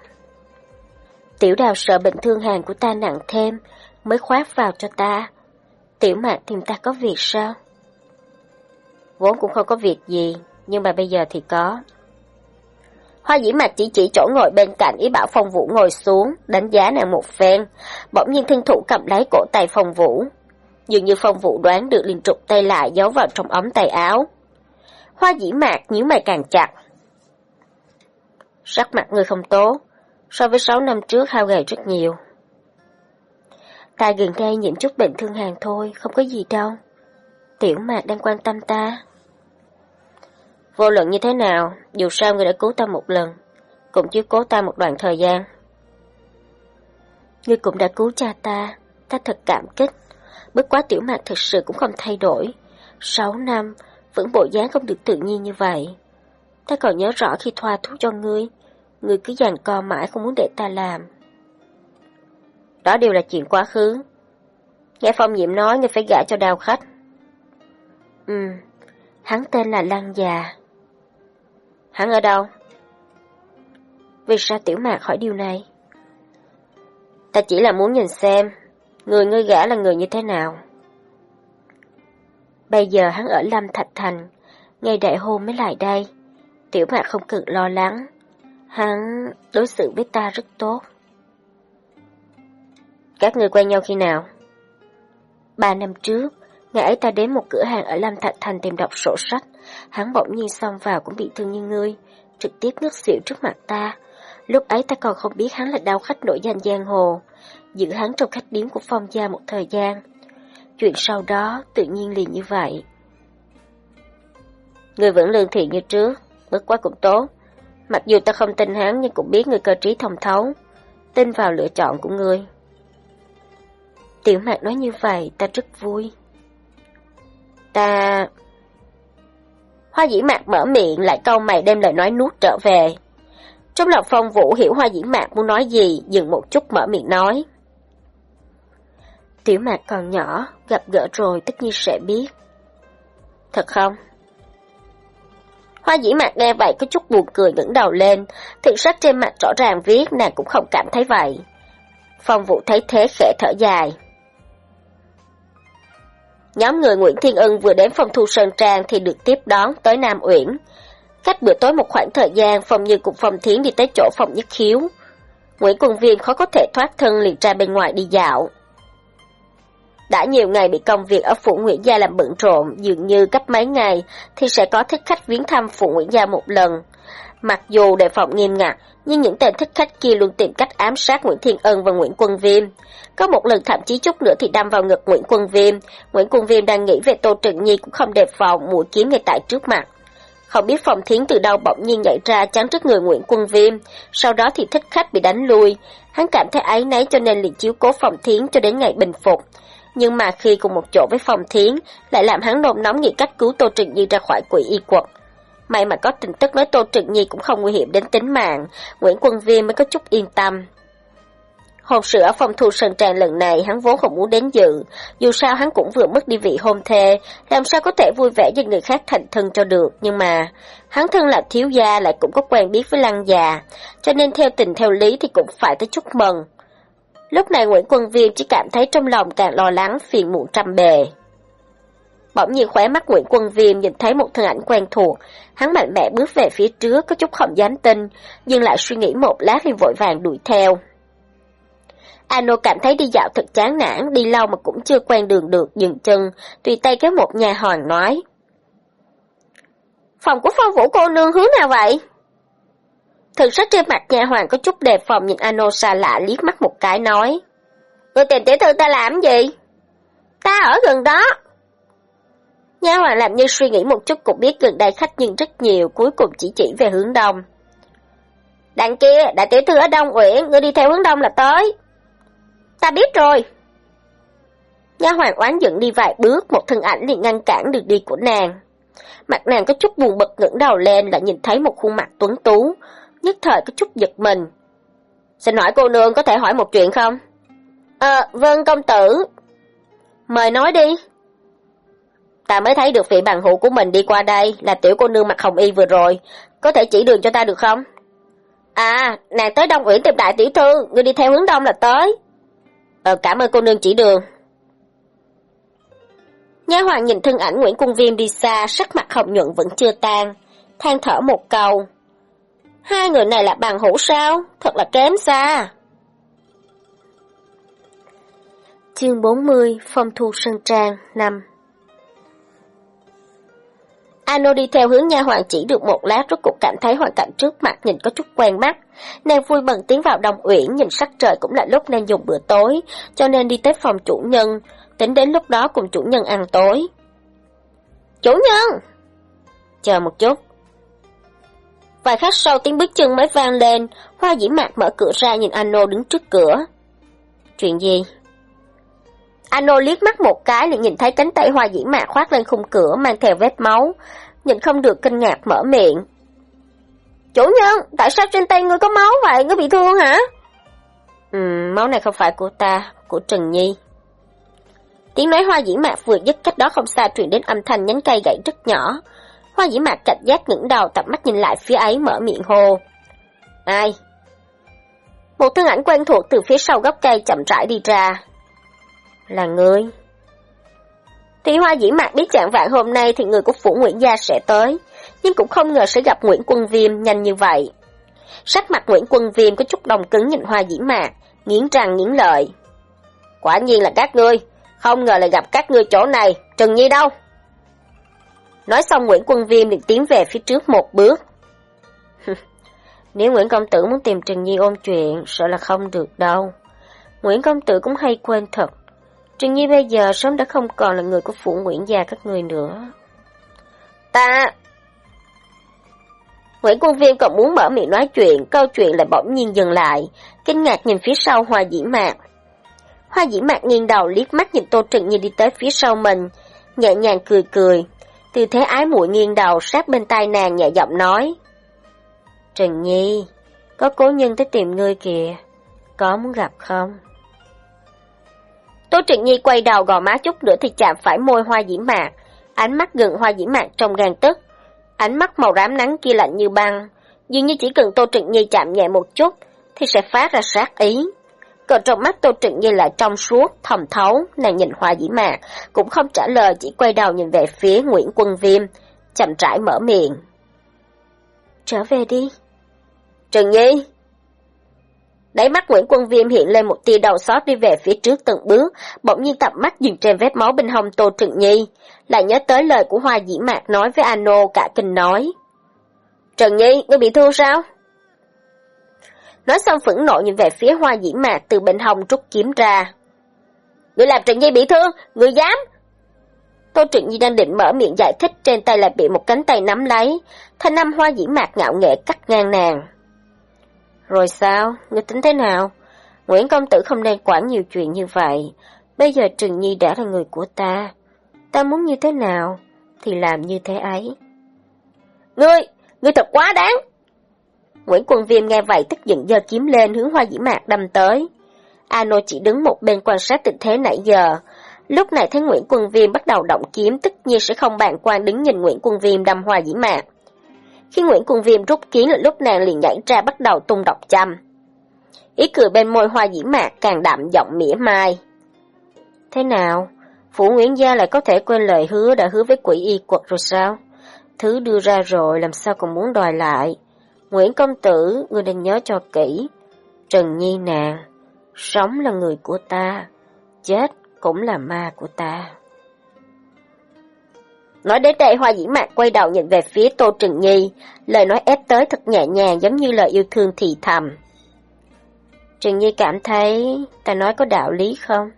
Tiểu đào sợ bệnh thương hàn của ta nặng thêm, mới khoác vào cho ta. Tiểu mạc tìm ta có việc sao? Vốn cũng không có việc gì, nhưng mà bây giờ thì có. Hoa dĩ mạc chỉ chỉ chỗ ngồi bên cạnh ý bảo phong vũ ngồi xuống, đánh giá nàng một phen, bỗng nhiên thân thủ cầm lấy cổ tay phong vũ. Dường như phong vũ đoán được liền trục tay lại giấu vào trong ống tay áo. Hoa dĩ mạc nhíu mày càng chặt. Sắc mặt người không tốt, so với sáu năm trước hao gầy rất nhiều. Ta gần đây nhiễm chút bệnh thương hàn thôi, không có gì đâu. Tiểu mạc đang quan tâm ta. Vô luận như thế nào, dù sao người đã cứu ta một lần, cũng chiếu cố ta một đoạn thời gian. Ngươi cũng đã cứu cha ta, ta thật cảm kích. Bất quá tiểu mạc thực sự cũng không thay đổi. Sáu năm, vẫn bộ dáng không được tự nhiên như vậy. Ta còn nhớ rõ khi thoa thuốc cho ngươi, ngươi cứ dàn co mãi không muốn để ta làm. Đó đều là chuyện quá khứ. Nghe Phong Diệm nói ngươi phải gả cho đào khách. Ừ, hắn tên là Lăng Già. Hắn ở đâu? Vì sao Tiểu Mạc hỏi điều này? Ta chỉ là muốn nhìn xem, người ngươi gả là người như thế nào. Bây giờ hắn ở Lâm Thạch Thành, ngày đại hôn mới lại đây. Tiểu Mạc không cần lo lắng, hắn đối xử với ta rất tốt. Các người quen nhau khi nào? Ba năm trước, ngày ấy ta đến một cửa hàng ở Lâm Thạch Thành tìm đọc sổ sách. Hắn bỗng nhiên xông vào cũng bị thương như ngươi, trực tiếp ngất xỉu trước mặt ta. Lúc ấy ta còn không biết hắn là đau khách nổi danh giang hồ, giữ hắn trong khách điếm của phong gia một thời gian. Chuyện sau đó tự nhiên liền như vậy. Người vẫn lương thiện như trước, bất quá cũng tốt. Mặc dù ta không tin hắn nhưng cũng biết người cơ trí thông thấu, tin vào lựa chọn của người Tiểu mạc nói như vậy, ta rất vui. Ta... Hoa dĩ mạc mở miệng lại câu mày đem lời nói nuốt trở về. Trong lòng phong vũ hiểu hoa dĩ mạc muốn nói gì, dừng một chút mở miệng nói. Tiểu mạc còn nhỏ, gặp gỡ rồi tất nhiên sẽ biết. Thật không? Hoa dĩ mạc nghe vậy có chút buồn cười ngẩng đầu lên, thực sắc trên mặt rõ ràng viết nàng cũng không cảm thấy vậy. Phong vũ thấy thế khẽ thở dài. Nhóm người Nguyễn Thiên Ân vừa đến phòng thu Sơn Trang thì được tiếp đón tới Nam Uyển. Cách bữa tối một khoảng thời gian, Phong Như cùng Phong Thiến đi tới chỗ phòng nhất khiếu. Nguyễn Quân Viên khó có thể thoát thân liền ra bên ngoài đi dạo. Đã nhiều ngày bị công việc ở Phủ Nguyễn Gia làm bận rộn, dường như cách mấy ngày thì sẽ có thích khách viếng thăm Phủ Nguyễn Gia một lần. Mặc dù đề phòng nghiêm ngặt, nhưng những tên thích khách kia luôn tìm cách ám sát Nguyễn Thiên Ân và Nguyễn Quân Viêm. Có một lần thậm chí chút nữa thì đâm vào ngực Nguyễn Quân Viêm. Nguyễn Quân Viêm đang nghĩ về Tô Trừng Nhi cũng không đề phòng mũi kiếm ngay tại trước mặt. Không biết phòng thiến từ đâu bỗng nhiên nhảy ra chắn trước người Nguyễn Quân Viêm, sau đó thì thích khách bị đánh lui. Hắn cảm thấy áy náy cho nên liền chiếu cố phòng thiến cho đến ngày bình phục. Nhưng mà khi cùng một chỗ với phòng thiến, lại làm hắn nôn nóng nghĩ cách cứu Tô Trừng Nhi ra khỏi quỷ y quật. May mà có tin tức nói Tô Trừng Nhi cũng không nguy hiểm đến tính mạng, Nguyễn Quân Viêm mới có chút yên tâm. Hôn sự ở phòng thu sơn tràng lần này hắn vốn không muốn đến dự, dù sao hắn cũng vừa mất đi vị hôn thê, làm sao có thể vui vẻ với người khác thành thân cho được, nhưng mà hắn thân là thiếu gia lại cũng có quen biết với lăng già, cho nên theo tình theo lý thì cũng phải tới chúc mừng. Lúc này Nguyễn Quân Viên chỉ cảm thấy trong lòng càng lo lắng phiền muộn trăm bề. Bỗng nhiên khóe mắt Nguyễn Quân Viêm nhìn thấy một thân ảnh quen thuộc, hắn mạnh mẽ bước về phía trước có chút không dám tin, nhưng lại suy nghĩ một lát liền vội vàng đuổi theo. Ano cảm thấy đi dạo thật chán nản, đi lâu mà cũng chưa quen đường được, dừng chân, tùy tay kéo một nhà hoàng nói. Phòng của phong vũ cô nương hướng nào vậy? Thực sắc trên mặt nhà hoàng có chút đề phòng nhìn Ano xa lạ liếc mắt một cái nói. người tìm tiểu thư ta làm gì? Ta ở gần đó. nhà hoàng làm như suy nghĩ một chút cũng biết gần đây khách nhưng rất nhiều, cuối cùng chỉ chỉ về hướng đông. Đằng kia, đại tiểu thư ở Đông Uyển, ngươi đi theo hướng đông là tới. Ta biết rồi. Nha hoàng oán giận đi vài bước, một thân ảnh liền ngăn cản đường đi của nàng. Mặt nàng có chút buồn bực ngẩng đầu lên lại nhìn thấy một khuôn mặt tuấn tú, nhất thời có chút giật mình. Xin hỏi cô nương có thể hỏi một chuyện không? Ờ, vâng công tử. Mời nói đi. Ta mới thấy được vị bằng hữu của mình đi qua đây là tiểu cô nương mặc hồng y vừa rồi, có thể chỉ đường cho ta được không? À, nàng tới Đông Uyển tìm đại tiểu thư, ngươi đi theo hướng đông là tới. Ờ, cảm ơn cô nương chỉ đường. Nha hoàng nhìn thân ảnh Nguyễn Cung Viêm đi xa, sắc mặt hồng nhuận vẫn chưa tan, than thở một câu. Hai người này là bằng hữu sao? Thật là kém xa. Chương 40 Phong thu Sơn Trang 5 Ano đi theo hướng nha hoàng chỉ được một lát rốt cục cảm thấy hoàn cảnh trước mặt nhìn có chút quen mắt. Nàng vui mừng tiến vào đồng uyển nhìn sắc trời cũng là lúc nên dùng bữa tối, cho nên đi tới phòng chủ nhân, tính đến lúc đó cùng chủ nhân ăn tối. Chủ nhân! Chờ một chút. Vài khắc sau tiếng bước chân mới vang lên, hoa dĩ mạc mở cửa ra nhìn Ano đứng trước cửa. Chuyện gì? Ano liếc mắt một cái liền nhìn thấy cánh tay hoa dĩ mạc khoát lên khung cửa mang theo vết máu, nhìn không được kinh ngạc mở miệng. Chủ nhân, tại sao trên tay ngươi có máu vậy, ngươi bị thương hả? Ừ, máu này không phải của ta, của Trần Nhi. Tiếng nói hoa dĩ mạc vừa dứt cách đó không xa truyền đến âm thanh nhánh cây gãy rất nhỏ. Hoa dĩ mạc cảnh giác ngẩng đầu tập mắt nhìn lại phía ấy mở miệng hô. Ai? Một thân ảnh quen thuộc từ phía sau gốc cây chậm rãi đi ra. Là ngươi. Thì hoa dĩ mạc biết trạng vạn hôm nay thì người của phủ Nguyễn Gia sẽ tới, nhưng cũng không ngờ sẽ gặp Nguyễn Quân Viêm nhanh như vậy. Sắc mặt Nguyễn Quân Viêm có chút đồng cứng nhìn hoa dĩ mạc, nghiến răng nghiến lợi. Quả nhiên là các ngươi, không ngờ lại gặp các ngươi chỗ này, Trần Nhi đâu? Nói xong Nguyễn Quân Viêm liền tiến về phía trước một bước. Nếu Nguyễn Công Tử muốn tìm Trần Nhi ôm chuyện, sợ là không được đâu. Nguyễn Công Tử cũng hay quên thật. Trần Nhi bây giờ sớm đã không còn là người của phủ Nguyễn gia các người nữa. Ta... Nguyễn Quân Viêm còn muốn mở miệng nói chuyện, câu chuyện lại bỗng nhiên dừng lại, kinh ngạc nhìn phía sau hoa dĩ mạc. Hoa dĩ mạc nghiêng đầu liếc mắt nhìn Tô Trừng Nhi đi tới phía sau mình, nhẹ nhàng cười cười. Tư thế ái muội nghiêng đầu sát bên tai nàng nhẹ giọng nói. trần Nhi, có cố nhân tới tìm ngươi kìa, có muốn gặp không? Tô trịnh Nhi quay đầu gò má chút nữa thì chạm phải môi hoa dĩ mạc, ánh mắt gần hoa dĩ mạc trong gan tức. Ánh mắt màu rám nắng kia lạnh như băng, dường như chỉ cần Tô trịnh Nhi chạm nhẹ một chút thì sẽ phát ra sát ý. Còn trong mắt Tô Trừng Nhi lại trong suốt, thầm thấu, nàng nhìn hoa dĩ mạc, cũng không trả lời chỉ quay đầu nhìn về phía Nguyễn Quân Viêm, chậm rãi mở miệng. Trở về đi. Trừng Nhi! Đáy mắt Nguyễn Quân Viêm hiện lên một tia đầu xót đi về phía trước từng bước, bỗng nhiên tập mắt dừng trên vết máu bên hông Tô Trừng Nhi, lại nhớ tới lời của Hoa Dĩ Mạc nói với Ano cả kinh nói. Trần Nhi, ngươi bị thương sao? Nói xong phẫn nộ nhìn về phía Hoa Dĩ Mạc từ bên hông rút kiếm ra. người làm Trần Nhi bị thương, người dám? Tô Trịnh Nhi đang định mở miệng giải thích trên tay lại bị một cánh tay nắm lấy, thanh âm Hoa Dĩ Mạc ngạo nghệ cắt ngang nàng. Rồi sao? người tính thế nào? Nguyễn Công Tử không nên quản nhiều chuyện như vậy. Bây giờ Trừng Nhi đã là người của ta. Ta muốn như thế nào, thì làm như thế ấy. Ngươi! Ngươi thật quá đáng! Nguyễn Quân Viêm nghe vậy tức giận giơ kiếm lên hướng hoa dĩ mạc đâm tới. Ano chỉ đứng một bên quan sát tình thế nãy giờ. Lúc này thấy Nguyễn Quân Viêm bắt đầu động kiếm, tất nhiên sẽ không bàn quan đứng nhìn Nguyễn Quân Viêm đâm hoa dĩ mạc. Khi Nguyễn Quân Viêm rút kiếm là lúc nàng liền nhảy ra bắt đầu tung độc châm. Ý cười bên môi hoa dĩ mạc càng đậm giọng mỉa mai. Thế nào? Phủ Nguyễn Gia lại có thể quên lời hứa đã hứa với quỷ y quật rồi sao? Thứ đưa ra rồi, làm sao còn muốn đòi lại? Nguyễn Công Tử, ngươi nên nhớ cho kỹ. Trần Nhi nàng, sống là người của ta, chết cũng là ma của ta. Nói đến đây Hoa Dĩ Mạc quay đầu nhìn về phía Tô Trừng Nhi, lời nói ép tới thật nhẹ nhàng giống như lời yêu thương thì thầm. Trừng Nhi cảm thấy ta nói có đạo lý không?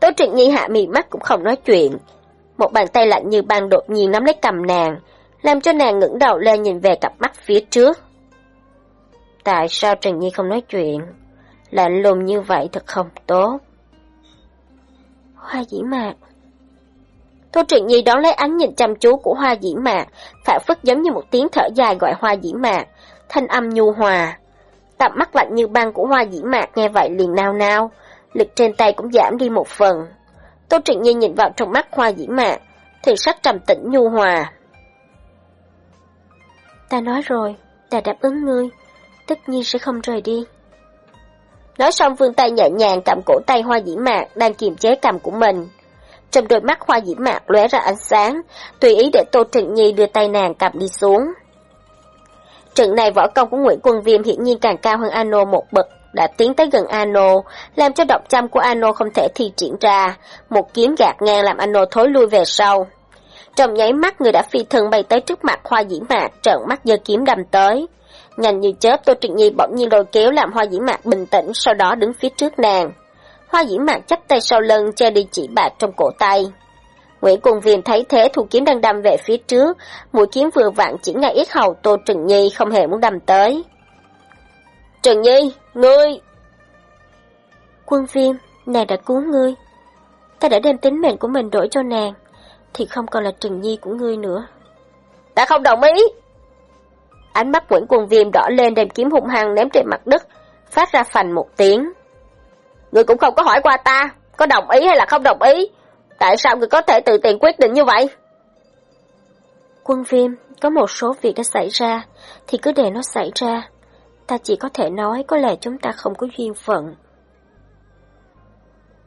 Tô Trừng Nhi hạ mì mắt cũng không nói chuyện. Một bàn tay lạnh như băng đột nhiên nắm lấy cầm nàng, làm cho nàng ngẩng đầu lên nhìn về cặp mắt phía trước. Tại sao Trần Nhi không nói chuyện? Lạnh lùng như vậy thật không tốt. Hoa dĩ mạc Tô Trịnh Nhi đón lấy ánh nhìn chăm chú của hoa dĩ mạc, phản phất giống như một tiếng thở dài gọi hoa dĩ mạc, thanh âm nhu hòa. Tập mắt lạnh như băng của hoa dĩ mạc nghe vậy liền nao nao, lực trên tay cũng giảm đi một phần. Tô Trịnh Nhi nhìn vào trong mắt hoa dĩ mạc, thì sắc trầm tĩnh nhu hòa. Ta nói rồi, ta đáp ứng ngươi, tất nhiên sẽ không rời đi. Nói xong vương tay nhẹ nhàng cầm cổ tay hoa dĩ mạc đang kiềm chế cầm của mình. Trong đôi mắt hoa dĩ mạc lóe ra ánh sáng, tùy ý để Tô Trịnh Nhi đưa tay nàng cầm đi xuống. Trận này võ công của Nguyễn Quân Viêm hiển nhiên càng cao hơn Ano một bậc, đã tiến tới gần Ano, làm cho độc châm của Ano không thể thi triển ra, một kiếm gạt ngang làm Ano thối lui về sau. Trong nháy mắt người đã phi thân bay tới trước mặt hoa dĩ mạc, trợn mắt giơ kiếm đâm tới. Nhanh như chớp Tô Trịnh Nhi bỗng nhiên lôi kéo làm hoa dĩ mạc bình tĩnh, sau đó đứng phía trước nàng. Hoa dĩ mạc chắp tay sau lưng che đi chỉ bạc trong cổ tay. Nguyễn Cung Viêm thấy thế thu kiếm đang đâm về phía trước, mũi kiếm vừa vặn chỉ ngay ít hầu Tô Trừng Nhi không hề muốn đâm tới. Trừng Nhi, ngươi! Quân Viêm, nàng đã cứu ngươi. Ta đã đem tính mệnh của mình đổi cho nàng thì không còn là Trừng Nhi của ngươi nữa. Ta không đồng ý! Ánh mắt Nguyễn Quân Viêm đỏ lên đem kiếm hung hăng ném trên mặt đất, phát ra phành một tiếng. Ngươi cũng không có hỏi qua ta, có đồng ý hay là không đồng ý? Tại sao ngươi có thể tự tiền quyết định như vậy? Quân Viêm, có một số việc đã xảy ra, thì cứ để nó xảy ra. Ta chỉ có thể nói có lẽ chúng ta không có duyên phận.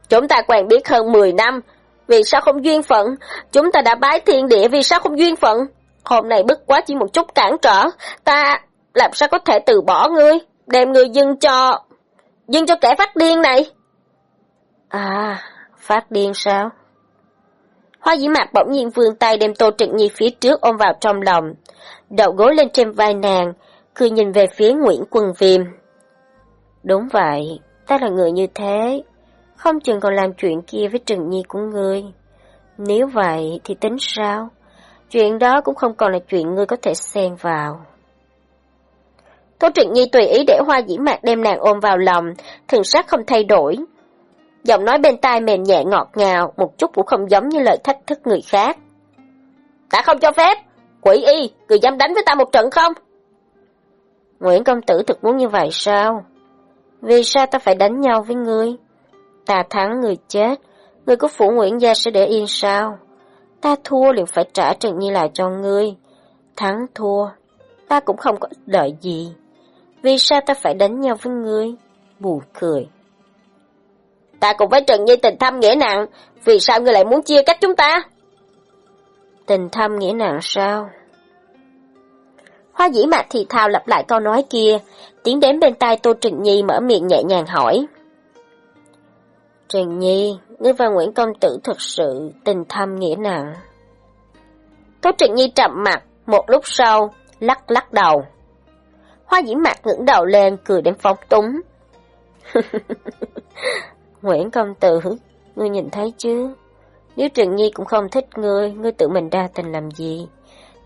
Chúng ta quen biết hơn 10 năm, vì sao không duyên phận? Chúng ta đã bái thiên địa, vì sao không duyên phận? Hôm nay bức quá chỉ một chút cản trở, ta làm sao có thể từ bỏ ngươi, đem ngươi dưng cho... dưng cho kẻ phát điên này? À, phát điên sao? Hoa dĩ mạc bỗng nhiên vươn tay đem Tô Trịnh Nhi phía trước ôm vào trong lòng, đậu gối lên trên vai nàng, cười nhìn về phía Nguyễn Quân Viêm. Đúng vậy, ta là người như thế, không chừng còn làm chuyện kia với Trừng Nhi của ngươi. Nếu vậy thì tính sao? Chuyện đó cũng không còn là chuyện ngươi có thể xen vào. Tô Trịnh Nhi tùy ý để hoa dĩ mạc đem nàng ôm vào lòng, thần sắc không thay đổi. Giọng nói bên tai mềm nhẹ ngọt ngào, một chút cũng không giống như lời thách thức người khác. Ta không cho phép! Quỷ y, người dám đánh với ta một trận không? Nguyễn công tử thực muốn như vậy sao? Vì sao ta phải đánh nhau với ngươi? Ta thắng người chết, người có phủ Nguyễn gia sẽ để yên sao? Ta thua liền phải trả Trần Nhi lại cho ngươi. Thắng thua, ta cũng không có lợi gì. Vì sao ta phải đánh nhau với ngươi? Buồn cười. Ta cùng với Trần Nhi tình thâm nghĩa nặng, vì sao ngươi lại muốn chia cách chúng ta? Tình thâm nghĩa nặng sao? Hoa dĩ mạc thì thào lặp lại câu nói kia, tiến đến bên tai Tô Trịnh Nhi mở miệng nhẹ nhàng hỏi. Trần Nhi, ngươi và Nguyễn Công Tử thật sự tình thâm nghĩa nặng. Tô Trịnh Nhi trầm mặt, một lúc sau, lắc lắc đầu. Hoa dĩ mạc ngẩng đầu lên, cười đến phóng túng. Nguyễn Công Tử, ngươi nhìn thấy chứ? Nếu Trần Nhi cũng không thích ngươi, ngươi tự mình đa tình làm gì?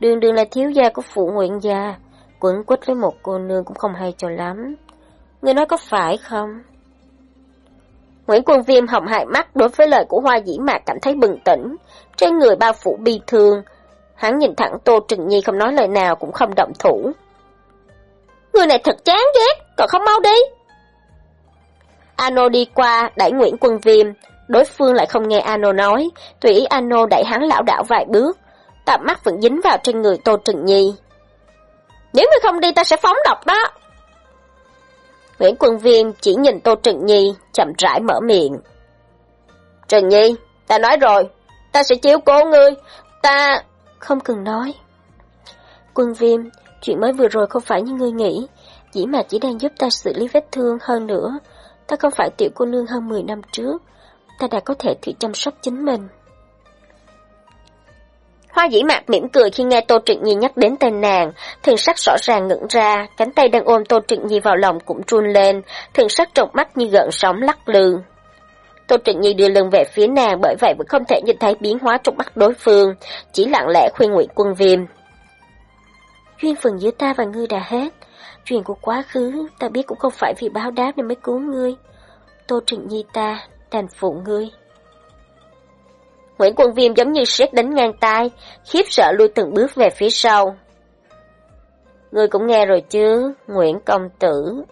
Đường đường là thiếu gia của phụ Nguyễn gia, quẩn quýt với một cô nương cũng không hay cho lắm. Ngươi nói có phải không? Nguyễn Quân Viêm hồng hại mắt đối với lời của Hoa Dĩ Mạc cảm thấy bừng tỉnh, trên người bao phủ bi thương. Hắn nhìn thẳng Tô Trừng Nhi không nói lời nào cũng không động thủ. Người này thật chán ghét, còn không mau đi. Ano đi qua, đẩy Nguyễn Quân Viêm, đối phương lại không nghe Ano nói, tùy ý Ano đẩy hắn lão đảo vài bước, tạm mắt vẫn dính vào trên người Tô Trừng Nhi. Nếu ngươi không đi ta sẽ phóng độc đó. Nguyễn Quân Viêm chỉ nhìn Tô Trừng Nhi, chậm rãi mở miệng. Trừng Nhi, ta nói rồi, ta sẽ chiếu cố ngươi, ta... Không cần nói. Quân Viêm, chuyện mới vừa rồi không phải như ngươi nghĩ, chỉ mà chỉ đang giúp ta xử lý vết thương hơn nữa. Ta không phải tiểu cô nương hơn 10 năm trước, ta đã có thể tự chăm sóc chính mình. Hoa dĩ mạc mỉm cười khi nghe Tô Trịnh Nhi nhắc đến tên nàng, thần sắc rõ ràng ngẩng ra, cánh tay đang ôm Tô Trịnh Nhi vào lòng cũng run lên, thần sắc trong mắt như gợn sóng lắc lư. Tô Trịnh Nhi đưa lưng về phía nàng bởi vậy vẫn không thể nhìn thấy biến hóa trong mắt đối phương, chỉ lặng lẽ khuyên Nguyễn Quân Viêm. Duyên phần giữa ta và ngươi đã hết, chuyện của quá khứ ta biết cũng không phải vì báo đáp nên mới cứu ngươi. Tô Trịnh Nhi ta, đành phụ ngươi. Nguyễn Quân Viêm giống như sét đánh ngang tai, khiếp sợ lui từng bước về phía sau. Ngươi cũng nghe rồi chứ, Nguyễn Công Tử.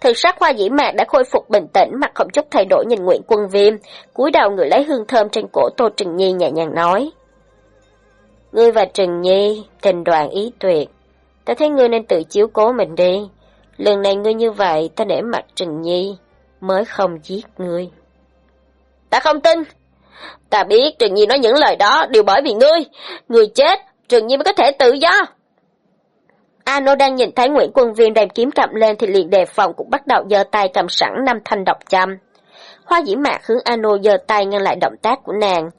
Thực sắc hoa dĩ mạc đã khôi phục bình tĩnh, mặt không chút thay đổi nhìn Nguyễn Quân Viêm, cúi đầu người lấy hương thơm trên cổ Tô Trừng Nhi nhẹ nhàng nói. Ngươi và Trừng Nhi, tình đoàn ý tuyệt. Ta thấy ngươi nên tự chiếu cố mình đi. Lần này ngươi như vậy, ta để mặt Trừng Nhi, mới không giết ngươi. Ta không tin, Ta biết trường Nhi nói những lời đó đều bởi vì ngươi. Ngươi chết, trường Nhi mới có thể tự do. Ano đang nhìn thấy Nguyễn Quân viên đem kiếm cầm lên thì liền đề phòng cũng bắt đầu giơ tay cầm sẵn năm thanh độc châm. Hoa dĩ mạc hướng Ano giơ tay ngăn lại động tác của nàng.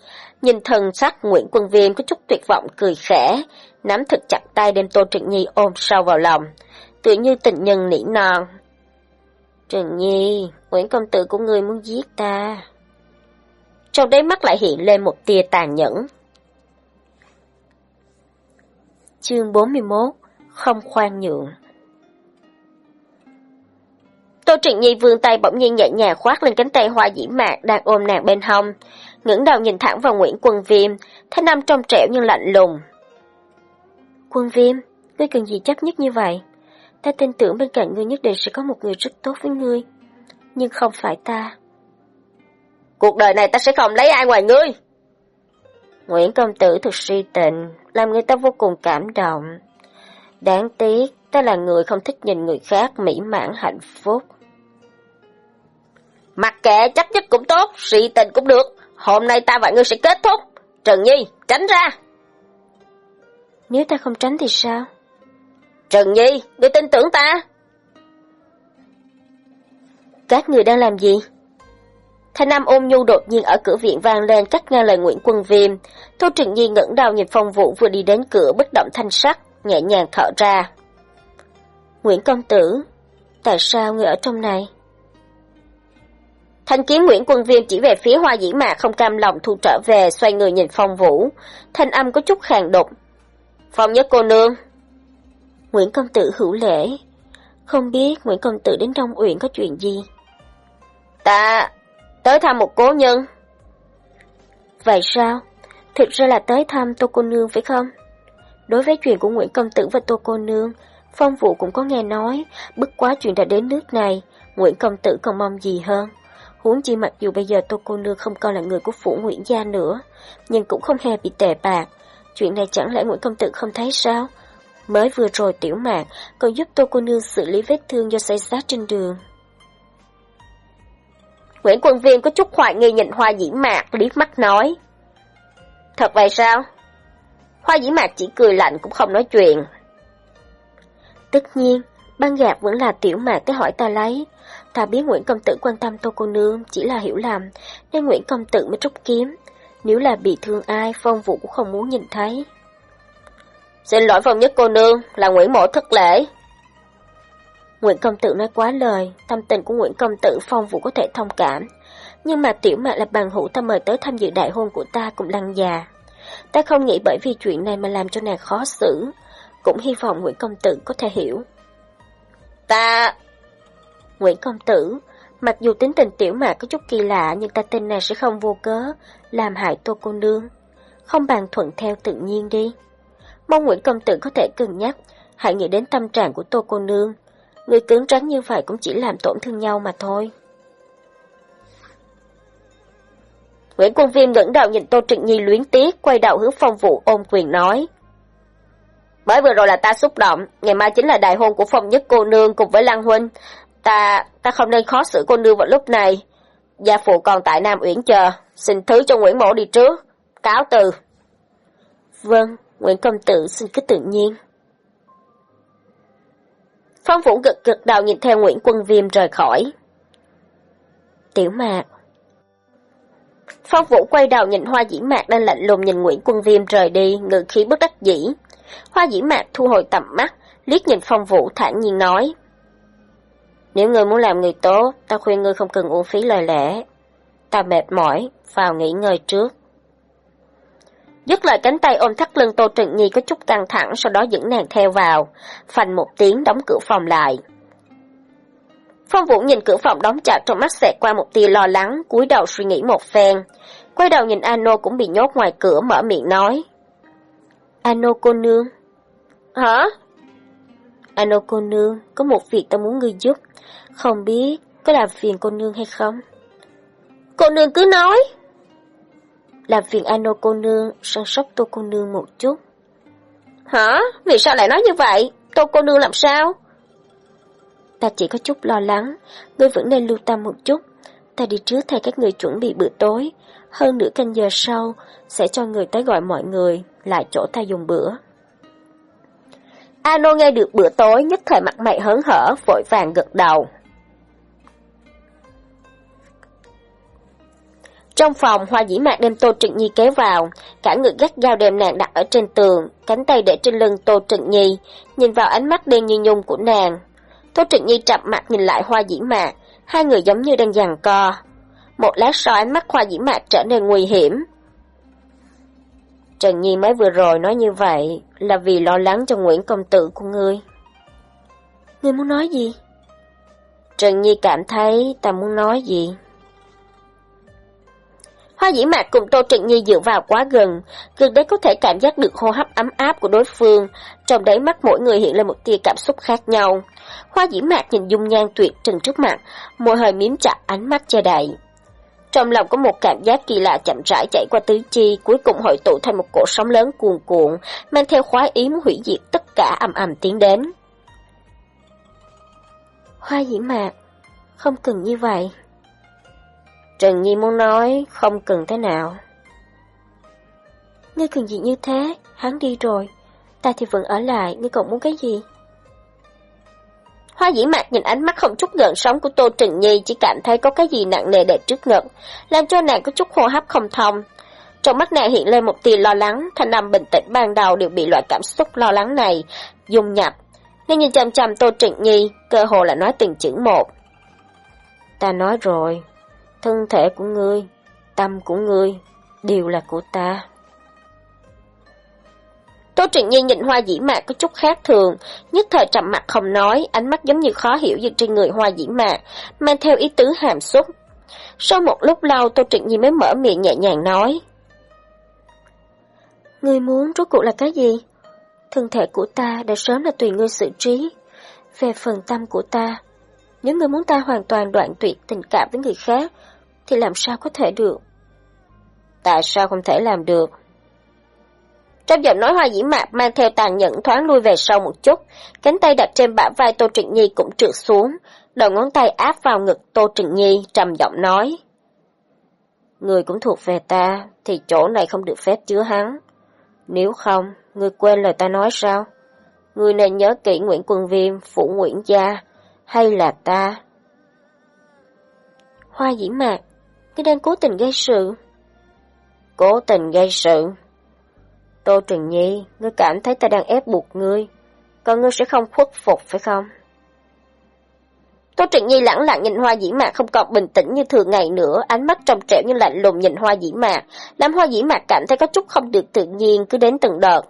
Nhìn thần sắc Nguyễn Quân Viêm có chút tuyệt vọng cười khẽ, nắm thật chặt tay đem Tô Trịnh Nhi ôm sâu vào lòng, tựa như tình nhân nỉ non. Trừng Nhi, Nguyễn Công Tử của người muốn giết ta trong đáy mắt lại hiện lên một tia tàn nhẫn. Chương 41 Không khoan nhượng Tô Trịnh Nhi vươn tay bỗng nhiên nhẹ nhàng khoát lên cánh tay hoa dĩ mạc đang ôm nàng bên hông, ngẩng đầu nhìn thẳng vào Nguyễn Quân Viêm, thanh âm trong trẻo nhưng lạnh lùng. Quân Viêm, ngươi cần gì chấp nhất như vậy? Ta tin tưởng bên cạnh ngươi nhất định sẽ có một người rất tốt với ngươi, nhưng không phải ta. Cuộc đời này ta sẽ không lấy ai ngoài ngươi. Nguyễn công tử thực si tình, làm người ta vô cùng cảm động. Đáng tiếc, ta là người không thích nhìn người khác mỹ mãn hạnh phúc. Mặc kệ chấp nhất cũng tốt, si tình cũng được. Hôm nay ta và ngươi sẽ kết thúc. Trần Nhi, tránh ra. Nếu ta không tránh thì sao? Trần Nhi, ngươi tin tưởng ta. Các người đang làm gì? Thanh Nam ôm nhu đột nhiên ở cửa viện vang lên cắt ngang lời Nguyễn Quân Viêm. Tô Trừng Nhi ngẩng đầu nhìn Phong Vũ vừa đi đến cửa bất động thanh sắc, nhẹ nhàng thở ra. Nguyễn Công Tử, tại sao người ở trong này? Thanh kiếm Nguyễn Quân Viêm chỉ về phía hoa dĩ mạc không cam lòng thu trở về, xoay người nhìn Phong Vũ. Thanh âm có chút khàn đục. Phong nhất cô nương. Nguyễn Công Tử hữu lễ. Không biết Nguyễn Công Tử đến trong Uyển có chuyện gì? Ta tới thăm một cố nhân. Vậy sao? Thực ra là tới thăm Tô Cô Nương phải không? Đối với chuyện của Nguyễn Công Tử và Tô Cô Nương, Phong Vũ cũng có nghe nói, bất quá chuyện đã đến nước này, Nguyễn Công Tử còn mong gì hơn. Huống chi mặc dù bây giờ Tô Cô Nương không còn là người của phủ Nguyễn Gia nữa, nhưng cũng không hề bị tệ bạc. Chuyện này chẳng lẽ Nguyễn Công Tử không thấy sao? Mới vừa rồi tiểu mạc còn giúp Tô Cô Nương xử lý vết thương do xây sát trên đường. Nguyễn Quân Viên có chút hoài nghi nhìn Hoa Dĩ Mạc liếc mắt nói. Thật vậy sao? Hoa Dĩ Mạc chỉ cười lạnh cũng không nói chuyện. Tất nhiên, băng gạc vẫn là tiểu mạc tới hỏi ta lấy. Ta biết Nguyễn Công Tử quan tâm Tô Cô Nương chỉ là hiểu lầm, nên Nguyễn Công Tử mới rút kiếm. Nếu là bị thương ai, phong Vũ cũng không muốn nhìn thấy. Xin lỗi phong nhất cô nương, là Nguyễn Mộ thất lễ. Nguyễn Công Tử nói quá lời, tâm tình của Nguyễn Công Tử phong vũ có thể thông cảm. Nhưng mà tiểu mạc là bằng hữu ta mời tới tham dự đại hôn của ta cũng lăng già. Ta không nghĩ bởi vì chuyện này mà làm cho nàng khó xử. Cũng hy vọng Nguyễn Công Tử có thể hiểu. Ta... Nguyễn Công Tử, mặc dù tính tình tiểu mạc có chút kỳ lạ nhưng ta tin nàng sẽ không vô cớ, làm hại tô cô nương. Không bàn thuận theo tự nhiên đi. Mong Nguyễn Công Tử có thể cân nhắc, hãy nghĩ đến tâm trạng của tô cô nương. Người cứng rắn như vậy cũng chỉ làm tổn thương nhau mà thôi. Nguyễn Quân Viêm ngẩng đầu nhìn Tô Trịnh Nhi luyến tiếc, quay đầu hướng phong vụ ôm quyền nói. Mới vừa rồi là ta xúc động, ngày mai chính là đại hôn của phong nhất cô nương cùng với Lăng Huynh. Ta, ta không nên khó xử cô nương vào lúc này. Gia phụ còn tại Nam Uyển chờ, xin thứ cho Nguyễn Mộ đi trước. Cáo từ. Vâng, Nguyễn Công Tử xin cứ tự nhiên. Phong Vũ gật gật đầu nhìn theo Nguyễn Quân Viêm rời khỏi. Tiểu Mạc Phong Vũ quay đầu nhìn Hoa Dĩ Mạc đang lạnh lùng nhìn Nguyễn Quân Viêm rời đi, ngự khí bất đắc dĩ. Hoa Dĩ Mạc thu hồi tầm mắt, liếc nhìn Phong Vũ thản nhiên nói. Nếu ngươi muốn làm người tốt, ta khuyên ngươi không cần uổng phí lời lẽ. Ta mệt mỏi, vào nghỉ ngơi trước. Dứt lời cánh tay ôm thắt lưng Tô Trừng Nhi có chút căng thẳng, sau đó dẫn nàng theo vào. Phành một tiếng đóng cửa phòng lại. Phong Vũ nhìn cửa phòng đóng chặt trong mắt xẹt qua một tia lo lắng, cúi đầu suy nghĩ một phen. Quay đầu nhìn Ano cũng bị nhốt ngoài cửa mở miệng nói. Ano cô nương. Hả? Ano cô nương, có một việc ta muốn ngươi giúp. Không biết có làm phiền cô nương hay không? Cô nương cứ nói. Làm phiền Ano cô nương, săn sóc tô cô nương một chút. Hả? Vì sao lại nói như vậy? Tô cô nương làm sao? Ta chỉ có chút lo lắng, ngươi vẫn nên lưu tâm một chút. Ta đi trước thay các người chuẩn bị bữa tối, hơn nửa canh giờ sau sẽ cho người tới gọi mọi người lại chỗ ta dùng bữa. Ano nghe được bữa tối nhất thời mặt mày hớn hở, vội vàng gật đầu. Trong phòng, Hoa Dĩ Mạc đem Tô Trịnh Nhi kéo vào, cả người gắt gao đem nàng đặt ở trên tường, cánh tay để trên lưng Tô Trịnh Nhi, nhìn vào ánh mắt đen như nhung của nàng. Tô Trịnh Nhi chậm mặt nhìn lại Hoa Dĩ Mạc, hai người giống như đang giằng co. Một lát sau ánh mắt Hoa Dĩ Mạc trở nên nguy hiểm. Trần Nhi mới vừa rồi nói như vậy là vì lo lắng cho Nguyễn Công Tử của ngươi. Ngươi muốn nói gì? Trần Nhi cảm thấy ta muốn nói gì? Hoa dĩ mạc cùng Tô Trịnh Nhi dựa vào quá gần, gần đấy có thể cảm giác được hô hấp ấm áp của đối phương, trong đấy mắt mỗi người hiện lên một tia cảm xúc khác nhau. Hoa dĩ mạc nhìn dung nhan tuyệt trần trước mặt, môi hơi miếm chặt ánh mắt che đậy. Trong lòng có một cảm giác kỳ lạ chậm rãi chạy qua tứ chi, cuối cùng hội tụ thành một cổ sóng lớn cuồn cuộn, mang theo khoái ý muốn hủy diệt tất cả ầm ầm tiến đến. Hoa dĩ mạc, không cần như vậy. Trần Nhi muốn nói không cần thế nào. Ngươi cần gì như thế, hắn đi rồi, ta thì vẫn ở lại, ngươi còn muốn cái gì? Hoa dĩ mạc nhìn ánh mắt không chút gợn sóng của Tô Trần Nhi chỉ cảm thấy có cái gì nặng nề đè trước ngực, làm cho nàng có chút hô hấp không thông. Trong mắt nàng hiện lên một tia lo lắng, thanh âm bình tĩnh ban đầu đều bị loại cảm xúc lo lắng này dung nhập. Nên nhìn chăm chăm Tô Trịnh Nhi, cơ hồ là nói từng chữ một. Ta nói rồi, thân thể của ngươi, tâm của ngươi, đều là của ta. Tô Trịnh Nhi nhìn hoa dĩ mạc có chút khác thường, nhất thời trầm mặt không nói, ánh mắt giống như khó hiểu dừng trên người hoa dĩ mạc, mang theo ý tứ hàm xúc. Sau một lúc lâu Tô Trịnh Nhi mới mở miệng nhẹ nhàng nói. Ngươi muốn rốt cuộc là cái gì? Thân thể của ta đã sớm là tùy ngươi xử trí. Về phần tâm của ta, nếu ngươi muốn ta hoàn toàn đoạn tuyệt tình cảm với người khác, thì làm sao có thể được? Tại sao không thể làm được? Trong giọng nói hoa dĩ mạc mang theo tàn nhẫn thoáng lui về sau một chút, cánh tay đặt trên bả vai Tô Trịnh Nhi cũng trượt xuống, đầu ngón tay áp vào ngực Tô Trịnh Nhi, trầm giọng nói. Người cũng thuộc về ta, thì chỗ này không được phép chứa hắn. Nếu không, người quên lời ta nói sao? Người nên nhớ kỹ Nguyễn Quân Viêm, Phủ Nguyễn Gia, hay là ta? Hoa dĩ mạc, ngươi đang cố tình gây sự. Cố tình gây sự? Tô Trừng Nhi, ngươi cảm thấy ta đang ép buộc ngươi, còn ngươi sẽ không khuất phục phải không? Tô Trịnh Nhi lẳng lặng nhìn hoa dĩ mạc không còn bình tĩnh như thường ngày nữa, ánh mắt trong trẻo như lạnh lùng nhìn hoa dĩ mạc, làm hoa dĩ mạc cảm thấy có chút không được tự nhiên cứ đến từng đợt.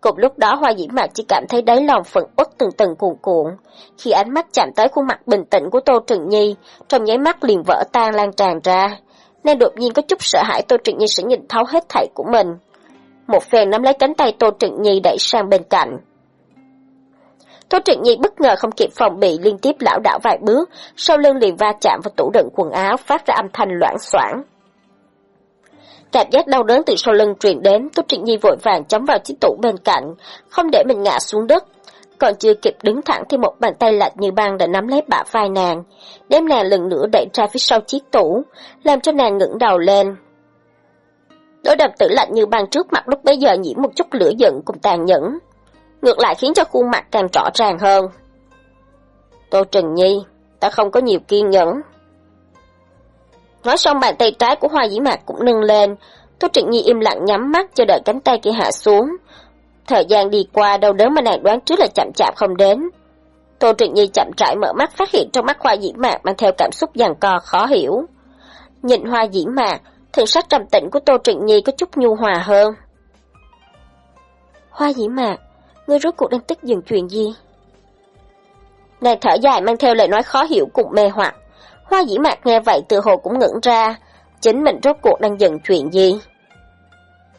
Cùng lúc đó hoa dĩ mạc chỉ cảm thấy đáy lòng phận uất từng từng cuồn cuộn. Khi ánh mắt chạm tới khuôn mặt bình tĩnh của Tô Trừng Nhi, trong nháy mắt liền vỡ tan lan tràn ra. Nên đột nhiên có chút sợ hãi Tô Trịnh Nhi sẽ nhìn thấu hết thảy của mình. Một phen nắm lấy cánh tay Tô Trịnh Nhi đẩy sang bên cạnh. Tô Trịnh Nhi bất ngờ không kịp phòng bị liên tiếp lão đảo vài bước, sau lưng liền va chạm vào tủ đựng quần áo phát ra âm thanh loãng xoảng. Cảm giác đau đớn từ sau lưng truyền đến, Tô Trịnh Nhi vội vàng chống vào chiếc tủ bên cạnh, không để mình ngã xuống đất. Còn chưa kịp đứng thẳng thì một bàn tay lạnh như băng đã nắm lấy bả vai nàng, đem nàng lần nữa đẩy ra phía sau chiếc tủ, làm cho nàng ngẩng đầu lên. Đối đập tử lạnh như băng trước mặt lúc bấy giờ nhiễm một chút lửa giận cùng tàn nhẫn ngược lại khiến cho khuôn mặt càng rõ ràng hơn. Tô trần Nhi, ta không có nhiều kiên nhẫn. Nói xong bàn tay trái của Hoa Dĩ Mạc cũng nâng lên, Tô Trịnh Nhi im lặng nhắm mắt chờ đợi cánh tay kia hạ xuống. Thời gian đi qua đâu đớn mà nàng đoán trước là chậm chạp không đến. Tô Trịnh Nhi chậm rãi mở mắt phát hiện trong mắt Hoa Dĩ Mạc mang theo cảm xúc giằng co khó hiểu. Nhìn Hoa Dĩ Mạc, thần sắc trầm tĩnh của Tô Trịnh Nhi có chút nhu hòa hơn. Hoa Dĩ Mạc, ngươi rốt cuộc đang tức giận chuyện gì? Nàng thở dài mang theo lời nói khó hiểu cùng mê hoặc. Hoa dĩ mạc nghe vậy từ hồ cũng ngẩn ra, chính mình rốt cuộc đang giận chuyện gì?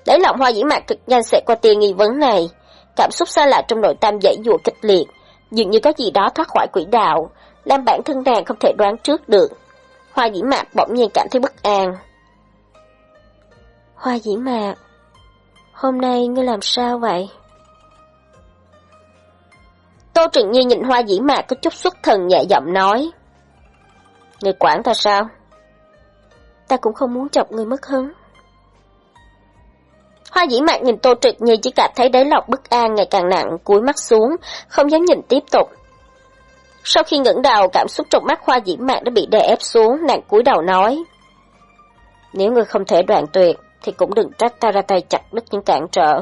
Đấy lòng hoa dĩ mạc cực nhanh sẽ qua tia nghi vấn này, cảm xúc xa lạ trong nội tâm dãy dụa kịch liệt, dường như có gì đó thoát khỏi quỹ đạo, làm bản thân nàng không thể đoán trước được. Hoa dĩ mạc bỗng nhiên cảm thấy bất an. Hoa dĩ mạc, hôm nay ngươi làm sao vậy? Tô Trừng Nhi nhìn hoa dĩ mạc có chút xuất thần nhẹ giọng nói. Người quản ta sao? Ta cũng không muốn chọc người mất hứng. Hoa dĩ mạc nhìn Tô Trịnh Nhi chỉ cảm thấy đáy lọc bất an ngày càng nặng, cúi mắt xuống, không dám nhìn tiếp tục. Sau khi ngẩng đầu, cảm xúc trong mắt hoa dĩ mạc đã bị đè ép xuống, nàng cúi đầu nói. Nếu ngươi không thể đoạn tuyệt, thì cũng đừng trách ta ra tay chặt đứt những cản trở.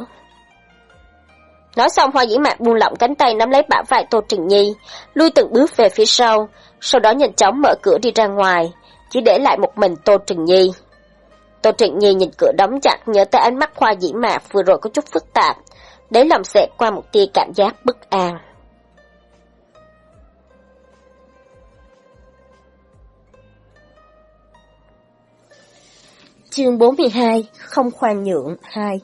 Nói xong hoa dĩ mạc buông lỏng cánh tay nắm lấy bả vai Tô Trình Nhi, lui từng bước về phía sau, sau đó nhanh chóng mở cửa đi ra ngoài, chỉ để lại một mình Tô Trình Nhi. Tô Trịnh Nhi nhìn cửa đóng chặt nhớ tới ánh mắt hoa dĩ mạc vừa rồi có chút phức tạp, để lòng xẹt qua một tia cảm giác bất an. Chương 42 Không khoan nhượng 2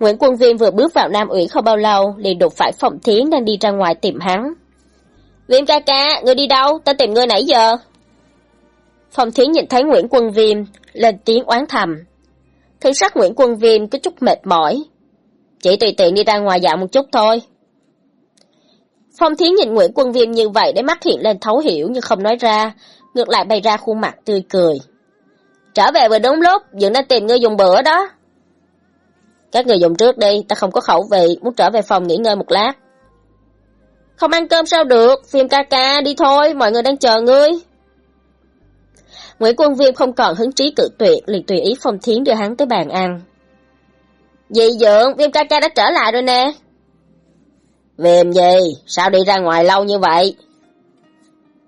Nguyễn Quân Viên vừa bước vào Nam ủy không bao lâu, liền đụng phải Phòng Thiến đang đi ra ngoài tìm hắn. Viêm ca ca, ngươi đi đâu? Ta tìm ngươi nãy giờ. Phòng Thiến nhìn thấy Nguyễn Quân Viêm, lên tiếng oán thầm. Thấy sắc Nguyễn Quân Viêm có chút mệt mỏi. Chỉ tùy tiện đi ra ngoài dạo một chút thôi. Phong Thiến nhìn Nguyễn Quân Viêm như vậy để mắt hiện lên thấu hiểu nhưng không nói ra, ngược lại bày ra khuôn mặt tươi cười. Trở về vừa đúng lúc, dựng đang tìm ngươi dùng bữa đó. Các người dùng trước đi, ta không có khẩu vị, muốn trở về phòng nghỉ ngơi một lát. Không ăn cơm sao được, phim ca ca, đi thôi, mọi người đang chờ ngươi. Nguyễn Quân Viêm không còn hứng trí cự tuyệt, liền tùy ý Phong Thiến đưa hắn tới bàn ăn. Dì dượng, Viêm ca ca đã trở lại rồi nè. Viêm gì? Sao đi ra ngoài lâu như vậy?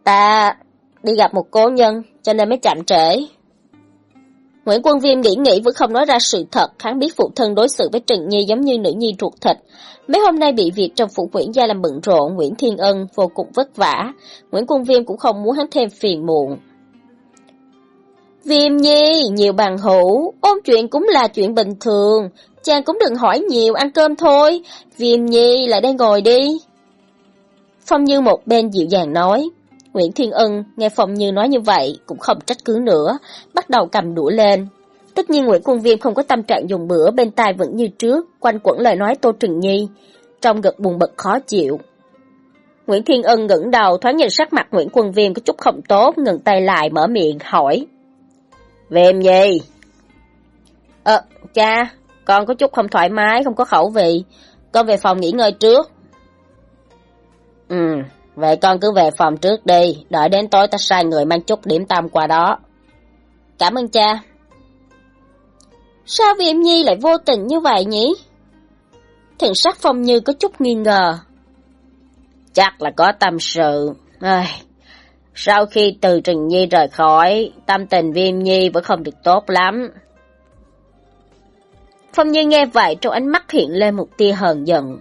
Ta đi gặp một cố nhân, cho nên mới chậm trễ. Nguyễn Quân Viêm nghĩ nghĩ vẫn không nói ra sự thật, hắn biết phụ thân đối xử với Trần Nhi giống như nữ nhi ruột thịt. Mấy hôm nay bị việc trong phủ Nguyễn Gia làm bận rộn, Nguyễn Thiên Ân vô cùng vất vả. Nguyễn Quân Viêm cũng không muốn hắn thêm phiền muộn. Viêm Nhi, nhiều bằng hữu, ôn chuyện cũng là chuyện bình thường. Chàng cũng đừng hỏi nhiều, ăn cơm thôi. Viêm Nhi, lại đây ngồi đi. Phong Như một bên dịu dàng nói. Nguyễn Thiên Ân nghe Phong Như nói như vậy cũng không trách cứ nữa, bắt đầu cầm đũa lên. Tất nhiên Nguyễn Quân Viêm không có tâm trạng dùng bữa bên tai vẫn như trước, quanh quẩn lời nói Tô Trừng Nhi, trong gật buồn bực khó chịu. Nguyễn Thiên Ân ngẩng đầu thoáng nhìn sắc mặt Nguyễn Quân Viêm có chút không tốt, ngừng tay lại mở miệng hỏi. Viêm gì? Ờ, cha, con có chút không thoải mái, không có khẩu vị. Con về phòng nghỉ ngơi trước. Ừ, vậy con cứ về phòng trước đi, đợi đến tối ta sai người mang chút điểm tâm qua đó. Cảm ơn cha. Sao Viêm Nhi lại vô tình như vậy nhỉ? Thần sắc Phong Như có chút nghi ngờ. Chắc là có tâm sự. Ai... Sau khi từ Trừng Nhi rời khỏi, tâm tình Viêm Nhi vẫn không được tốt lắm. Phong Như nghe vậy trong ánh mắt hiện lên một tia hờn giận.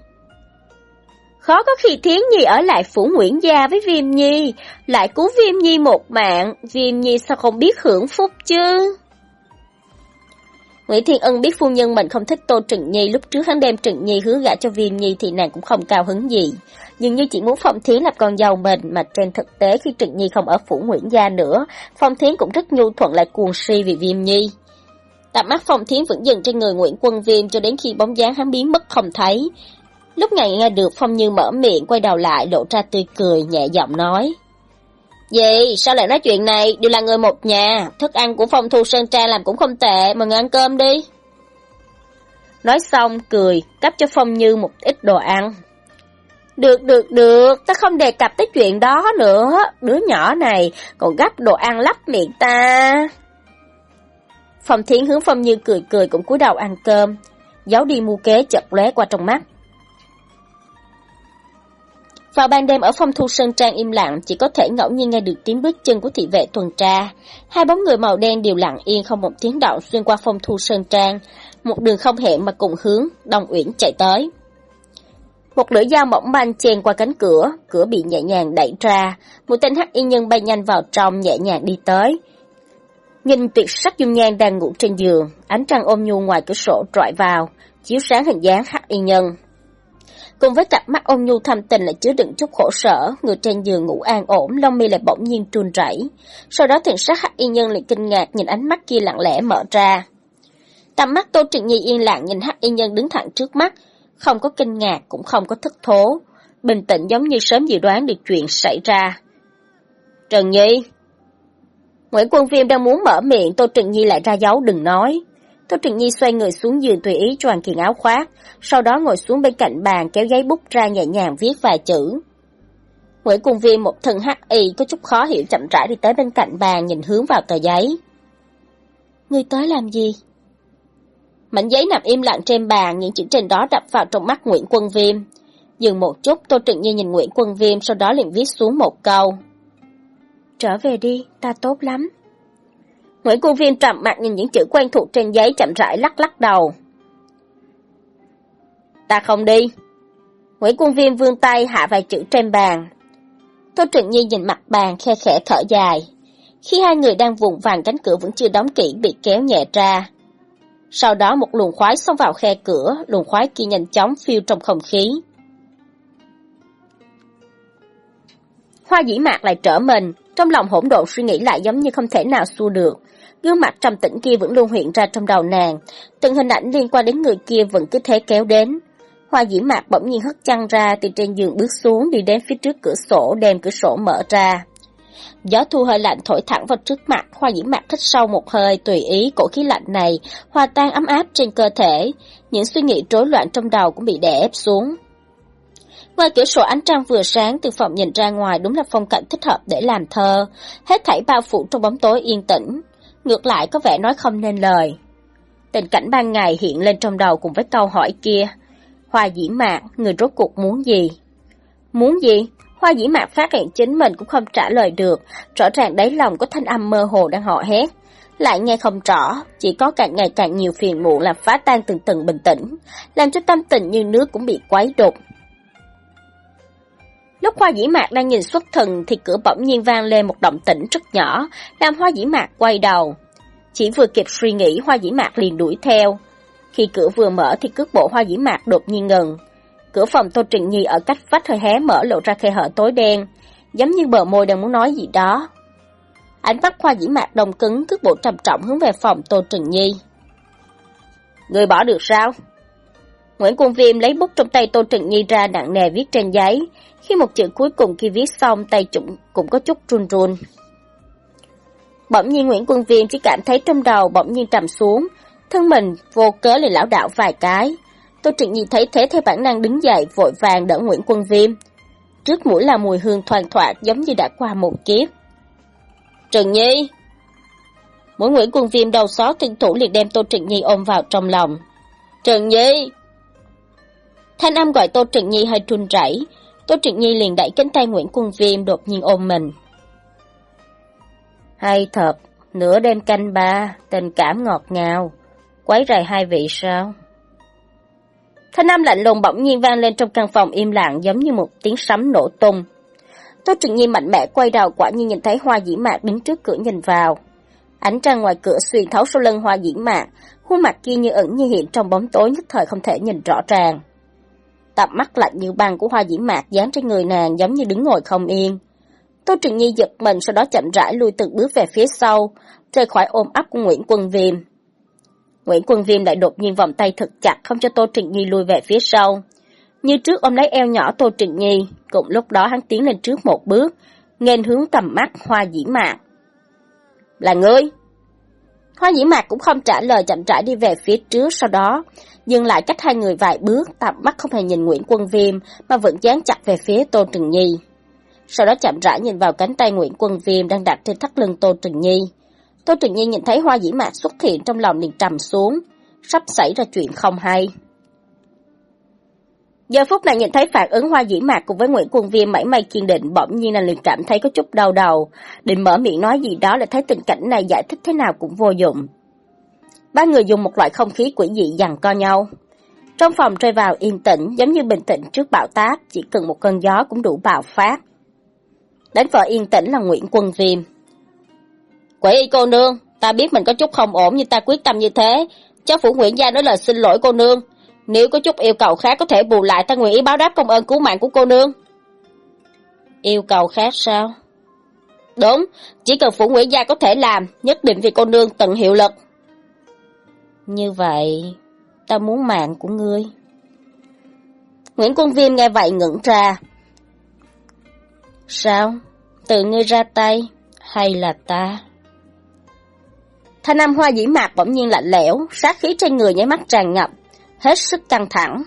Khó có khi Thiến Nhi ở lại phủ Nguyễn Gia với Viêm Nhi, lại cứu Viêm Nhi một mạng, Viêm Nhi sao không biết hưởng phúc chứ? Nguyễn Thiên Ân biết phu nhân mình không thích Tô Trừng Nhi, lúc trước hắn đem Trừng Nhi hứa gả cho Viêm Nhi thì nàng cũng không cao hứng gì. Nhưng như chỉ muốn Phong Thiến làm con giàu mình, mà trên thực tế khi Trịnh Nhi không ở phủ Nguyễn Gia nữa, Phong Thiến cũng rất nhu thuận lại cuồng si vì Viêm Nhi. Tạm mắt Phong Thiến vẫn dừng trên người Nguyễn Quân Viêm cho đến khi bóng dáng hắn biến mất không thấy. Lúc này nghe được Phong Như mở miệng quay đầu lại lộ ra tươi cười nhẹ giọng nói. Gì? Sao lại nói chuyện này? Đều là người một nhà. Thức ăn của Phong Thu Sơn Trang làm cũng không tệ. Mời người ăn cơm đi. Nói xong, cười, cấp cho Phong Như một ít đồ ăn. Được, được, được. Ta không đề cập tới chuyện đó nữa. Đứa nhỏ này còn gấp đồ ăn lắp miệng ta. Phong Thiến hướng Phong Như cười cười cũng cúi đầu ăn cơm. Giấu đi mua kế chật lóe qua trong mắt. Vào ban đêm ở phong thu sơn trang im lặng, chỉ có thể ngẫu nhiên nghe được tiếng bước chân của thị vệ tuần tra. Hai bóng người màu đen đều lặng yên không một tiếng động xuyên qua phong thu sơn trang, một đường không hẹn mà cùng hướng, Đông Uyển chạy tới. Một lưỡi dao mỏng manh chen qua cánh cửa, cửa bị nhẹ nhàng đẩy ra, một tên hắc y nhân bay nhanh vào trong nhẹ nhàng đi tới. Nhìn tuyệt sắc dung nhan đang ngủ trên giường, ánh trăng ôm nhu ngoài cửa sổ trọi vào, chiếu sáng hình dáng hắc y nhân, Cùng với cặp mắt ôm nhu thâm tình lại chứa đựng chút khổ sở, người trên giường ngủ an ổn, lông mi lại bỗng nhiên trùn rẩy. Sau đó thiện sắc hắc y nhân lại kinh ngạc nhìn ánh mắt kia lặng lẽ mở ra. Tầm mắt Tô Trịnh Nhi yên lặng nhìn hắc y nhân đứng thẳng trước mắt, không có kinh ngạc cũng không có thất thố, bình tĩnh giống như sớm dự đoán được chuyện xảy ra. Trần Nhi Nguyễn Quân Viêm đang muốn mở miệng, Tô Trần Nhi lại ra dấu đừng nói. Tô Trần Nhi xoay người xuống giường tùy ý choàng kiện áo khoác, sau đó ngồi xuống bên cạnh bàn kéo giấy bút ra nhẹ nhàng viết vài chữ. Nguyễn Quân Viêm một thân hắc y có chút khó hiểu chậm rãi đi tới bên cạnh bàn nhìn hướng vào tờ giấy. người tới làm gì? Mảnh giấy nằm im lặng trên bàn, những chữ trên đó đập vào trong mắt Nguyễn Quân Viêm. Dừng một chút, Tô Trịnh Nhi nhìn Nguyễn Quân Viêm, sau đó liền viết xuống một câu. Trở về đi, ta tốt lắm. Nguyễn Cung Viêm trầm mặt nhìn những chữ quen thuộc trên giấy chậm rãi lắc lắc đầu. Ta không đi. Nguyễn Cung Viêm vươn tay hạ vài chữ trên bàn. Tô Trịnh Nhi nhìn mặt bàn khe khẽ thở dài. Khi hai người đang vùng vàng cánh cửa vẫn chưa đóng kỹ bị kéo nhẹ ra. Sau đó một luồng khoái xông vào khe cửa, luồng khoái kia nhanh chóng phiêu trong không khí. Hoa dĩ mạc lại trở mình, trong lòng hỗn độn suy nghĩ lại giống như không thể nào xua được. Gương mặt trầm tĩnh kia vẫn luôn hiện ra trong đầu nàng, từng hình ảnh liên quan đến người kia vẫn cứ thế kéo đến. Hoa dĩ mạc bỗng nhiên hất chăn ra từ trên giường bước xuống đi đến phía trước cửa sổ đem cửa sổ mở ra. Gió thu hơi lạnh thổi thẳng vào trước mặt, hoa dĩ mạc thích sâu một hơi tùy ý cổ khí lạnh này, hòa tan ấm áp trên cơ thể. Những suy nghĩ rối loạn trong đầu cũng bị đè ép xuống. Ngoài cửa sổ ánh trăng vừa sáng từ phòng nhìn ra ngoài đúng là phong cảnh thích hợp để làm thơ, hết thảy bao phủ trong bóng tối yên tĩnh, ngược lại có vẻ nói không nên lời. Tình cảnh ban ngày hiện lên trong đầu cùng với câu hỏi kia, Hoa dĩ mạc, người rốt cuộc muốn gì? Muốn gì? Hoa dĩ mạc phát hiện chính mình cũng không trả lời được, rõ ràng đáy lòng có thanh âm mơ hồ đang họ hét. lại nghe không rõ, chỉ có càng ngày càng nhiều phiền muộn làm phá tan từng từng bình tĩnh, làm cho tâm tình như nước cũng bị quấy đục. Lúc Hoa Dĩ Mạc đang nhìn xuất thần thì cửa bỗng nhiên vang lên một động tĩnh rất nhỏ, làm Hoa Dĩ Mạc quay đầu. Chỉ vừa kịp suy nghĩ Hoa Dĩ Mạc liền đuổi theo. Khi cửa vừa mở thì cước bộ Hoa Dĩ Mạc đột nhiên ngừng. Cửa phòng Tô Trịnh Nhi ở cách vách hơi hé mở lộ ra khe hở tối đen, giống như bờ môi đang muốn nói gì đó. Ánh mắt khoa Dĩ Mạc đông cứng, cước bộ trầm trọng hướng về phòng Tô Trịnh Nhi. Người bỏ được sao? Nguyễn Quân Viêm lấy bút trong tay Tô Trịnh Nhi ra nặng nề viết trên giấy. Khi một chữ cuối cùng khi viết xong, tay chúng cũng có chút run run. Bỗng nhiên Nguyễn Quân Viêm chỉ cảm thấy trong đầu bỗng nhiên trầm xuống, thân mình vô cớ lại lão đảo vài cái. Tô Trịnh Nhi thấy thế theo bản năng đứng dậy vội vàng đỡ Nguyễn Quân Viêm. Trước mũi là mùi hương thoang thoảng giống như đã qua một kiếp. Trần Nhi! Mỗi Nguyễn Quân Viêm đầu xó thân thủ liền đem Tô Trịnh Nhi ôm vào trong lòng. Trần Nhi! Thanh âm gọi Tô Trịnh Nhi hơi run rẩy, Tô Trịnh Nhi liền đẩy cánh tay Nguyễn Quân Viêm đột nhiên ôm mình. Hay thật, nửa đêm canh ba, tình cảm ngọt ngào, quấy rầy hai vị sao? Thanh âm lạnh lùng bỗng nhiên vang lên trong căn phòng im lặng giống như một tiếng sấm nổ tung. Tô Trừng Nhi mạnh mẽ quay đầu quả nhiên nhìn thấy Hoa Dĩ Mạc đứng trước cửa nhìn vào. Ánh trăng ngoài cửa xuyên thấu sau lưng Hoa Dĩ Mạc, khuôn mặt kia như ẩn như hiện trong bóng tối nhất thời không thể nhìn rõ ràng. Tập mắt lạnh như băng của Hoa Dĩ Mạc dán trên người nàng giống như đứng ngồi không yên. Tô Trừng Nhi giật mình sau đó chậm rãi lui từng bước về phía sau, rời khỏi ôm ấp của Nguyễn Quân Viêm. Nguyễn Quân Viêm lại đột nhiên vòng tay thật chặt không cho Tô Trịnh Nhi lui về phía sau. Như trước ôm lấy eo nhỏ Tô Trịnh Nhi, cùng lúc đó hắn tiến lên trước một bước, nghênh hướng tầm mắt Hoa Dĩ Mạc. Là ngươi? Hoa Dĩ Mạc cũng không trả lời chậm rãi đi về phía trước sau đó, dừng lại cách hai người vài bước, tầm mắt không hề nhìn Nguyễn Quân Viêm mà vẫn dán chặt về phía Tô Trịnh Nhi. Sau đó chậm rãi nhìn vào cánh tay Nguyễn Quân Viêm đang đặt trên thắt lưng Tô Trừng Nhi. Tô Trừng Nhi nhìn thấy Hoa Dĩ Mạc xuất hiện trong lòng liền trầm xuống, sắp xảy ra chuyện không hay. Giờ phút này nhìn thấy phản ứng Hoa Dĩ Mạc cùng với Nguyễn Quân Viêm mảy may kiên định, bỗng nhiên là liền cảm thấy có chút đau đầu, định mở miệng nói gì đó là thấy tình cảnh này giải thích thế nào cũng vô dụng. Ba người dùng một loại không khí quỷ dị dằn co nhau. Trong phòng rơi vào yên tĩnh, giống như bình tĩnh trước bão táp, chỉ cần một cơn gió cũng đủ bạo phát. Đến vợ yên tĩnh là Nguyễn Quân Viêm. Quỷ y cô nương, ta biết mình có chút không ổn nhưng ta quyết tâm như thế. Cháu phủ Nguyễn Gia nói lời xin lỗi cô nương. Nếu có chút yêu cầu khác có thể bù lại ta nguyện ý báo đáp công ơn cứu mạng của cô nương. Yêu cầu khác sao? Đúng, chỉ cần phủ Nguyễn Gia có thể làm, nhất định vì cô nương tận hiệu lực. Như vậy, ta muốn mạng của ngươi. Nguyễn Quân Viêm nghe vậy ngẩn ra. Sao? Tự ngươi ra tay, hay là ta? Thanh Nam Hoa dĩ mạc bỗng nhiên lạnh lẽo, sát khí trên người nháy mắt tràn ngập, hết sức căng thẳng.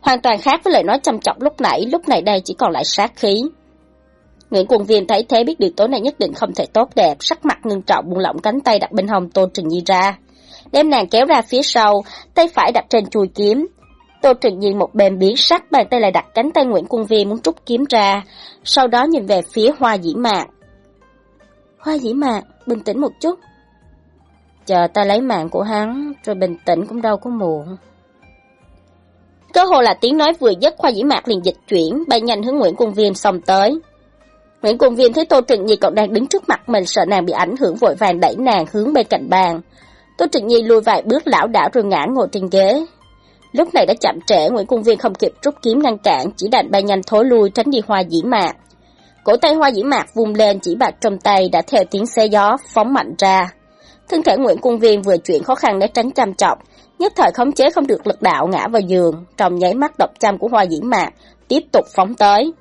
Hoàn toàn khác với lời nói chăm chọc lúc nãy, lúc này đây chỉ còn lại sát khí. Nguyễn Quân Viêm thấy thế biết điều tối nay nhất định không thể tốt đẹp, sắc mặt ngưng trọng buông lỏng cánh tay đặt bên hông Tôn Trình Nhi ra đem nàng kéo ra phía sau, tay phải đặt trên chuôi kiếm. Tô Trừng nhi một bên biến sắc, bàn tay lại đặt cánh tay Nguyễn Quân Viêm muốn trút kiếm ra, sau đó nhìn về phía Hoa Dĩ Mạc. Hoa Dĩ Mạc, bình tĩnh một chút. Chờ ta lấy mạng của hắn, rồi bình tĩnh cũng đâu có muộn. Cơ hồ là tiếng nói vừa dứt Hoa Dĩ Mạc liền dịch chuyển, bay nhanh hướng Nguyễn cung Viêm xông tới. Nguyễn cung Viêm thấy Tô trịnh Nhi còn đang đứng trước mặt mình sợ nàng bị ảnh hưởng vội vàng đẩy nàng hướng bên cạnh bàn. Tô Trịnh Nhi lùi vài bước lão đảo rồi ngã ngồi trên ghế. Lúc này đã chậm trễ, Nguyễn Cung Viên không kịp rút kiếm ngăn cản, chỉ đành bay nhanh thối lui tránh đi hoa dĩ mạc. Cổ tay hoa dĩ mạc vung lên chỉ bạc trong tay đã theo tiếng xe gió phóng mạnh ra. Thân thể Nguyễn Cung Viên vừa chuyển khó khăn để tránh chăm trọng, nhất thời khống chế không được lực đạo ngã vào giường, trong nháy mắt độc chăm của hoa dĩ mạc, tiếp tục phóng tới.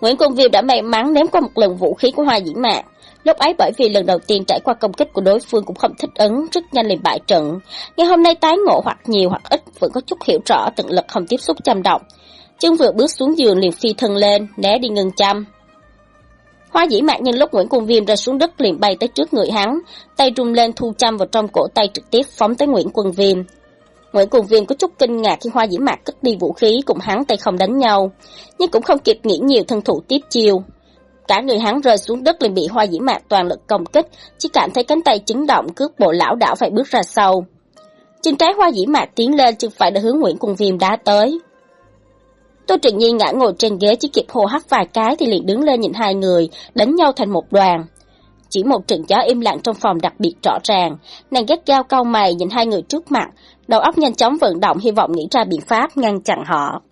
Nguyễn Cung Viên đã may mắn ném qua một lần vũ khí của hoa dĩ mạc, Lúc ấy bởi vì lần đầu tiên trải qua công kích của đối phương cũng không thích ứng, rất nhanh liền bại trận. Ngày hôm nay tái ngộ hoặc nhiều hoặc ít vẫn có chút hiểu rõ tận lực không tiếp xúc chăm động. Chân vừa bước xuống giường liền phi thân lên, né đi ngừng chăm. Hoa dĩ mạc nhân lúc Nguyễn Cung Viêm rơi xuống đất liền bay tới trước người hắn, tay rung lên thu chăm vào trong cổ tay trực tiếp phóng tới Nguyễn Quân Viêm. Nguyễn Cung Viêm có chút kinh ngạc khi Hoa dĩ mạc cất đi vũ khí cùng hắn tay không đánh nhau, nhưng cũng không kịp nghĩ nhiều thân thủ tiếp chiêu. Cả người hắn rơi xuống đất liền bị hoa dĩ mạc toàn lực công kích, chỉ cảm thấy cánh tay chấn động cước bộ lão đảo phải bước ra sau. Chân trái hoa dĩ mạc tiến lên chứ phải đã hướng Nguyễn Cung Viêm đá tới. Tô Trịnh Nhi ngã ngồi trên ghế chỉ kịp hô hắt vài cái thì liền đứng lên nhìn hai người, đánh nhau thành một đoàn. Chỉ một trận gió im lặng trong phòng đặc biệt rõ ràng, nàng ghét gao cau mày nhìn hai người trước mặt, đầu óc nhanh chóng vận động hy vọng nghĩ ra biện pháp ngăn chặn họ.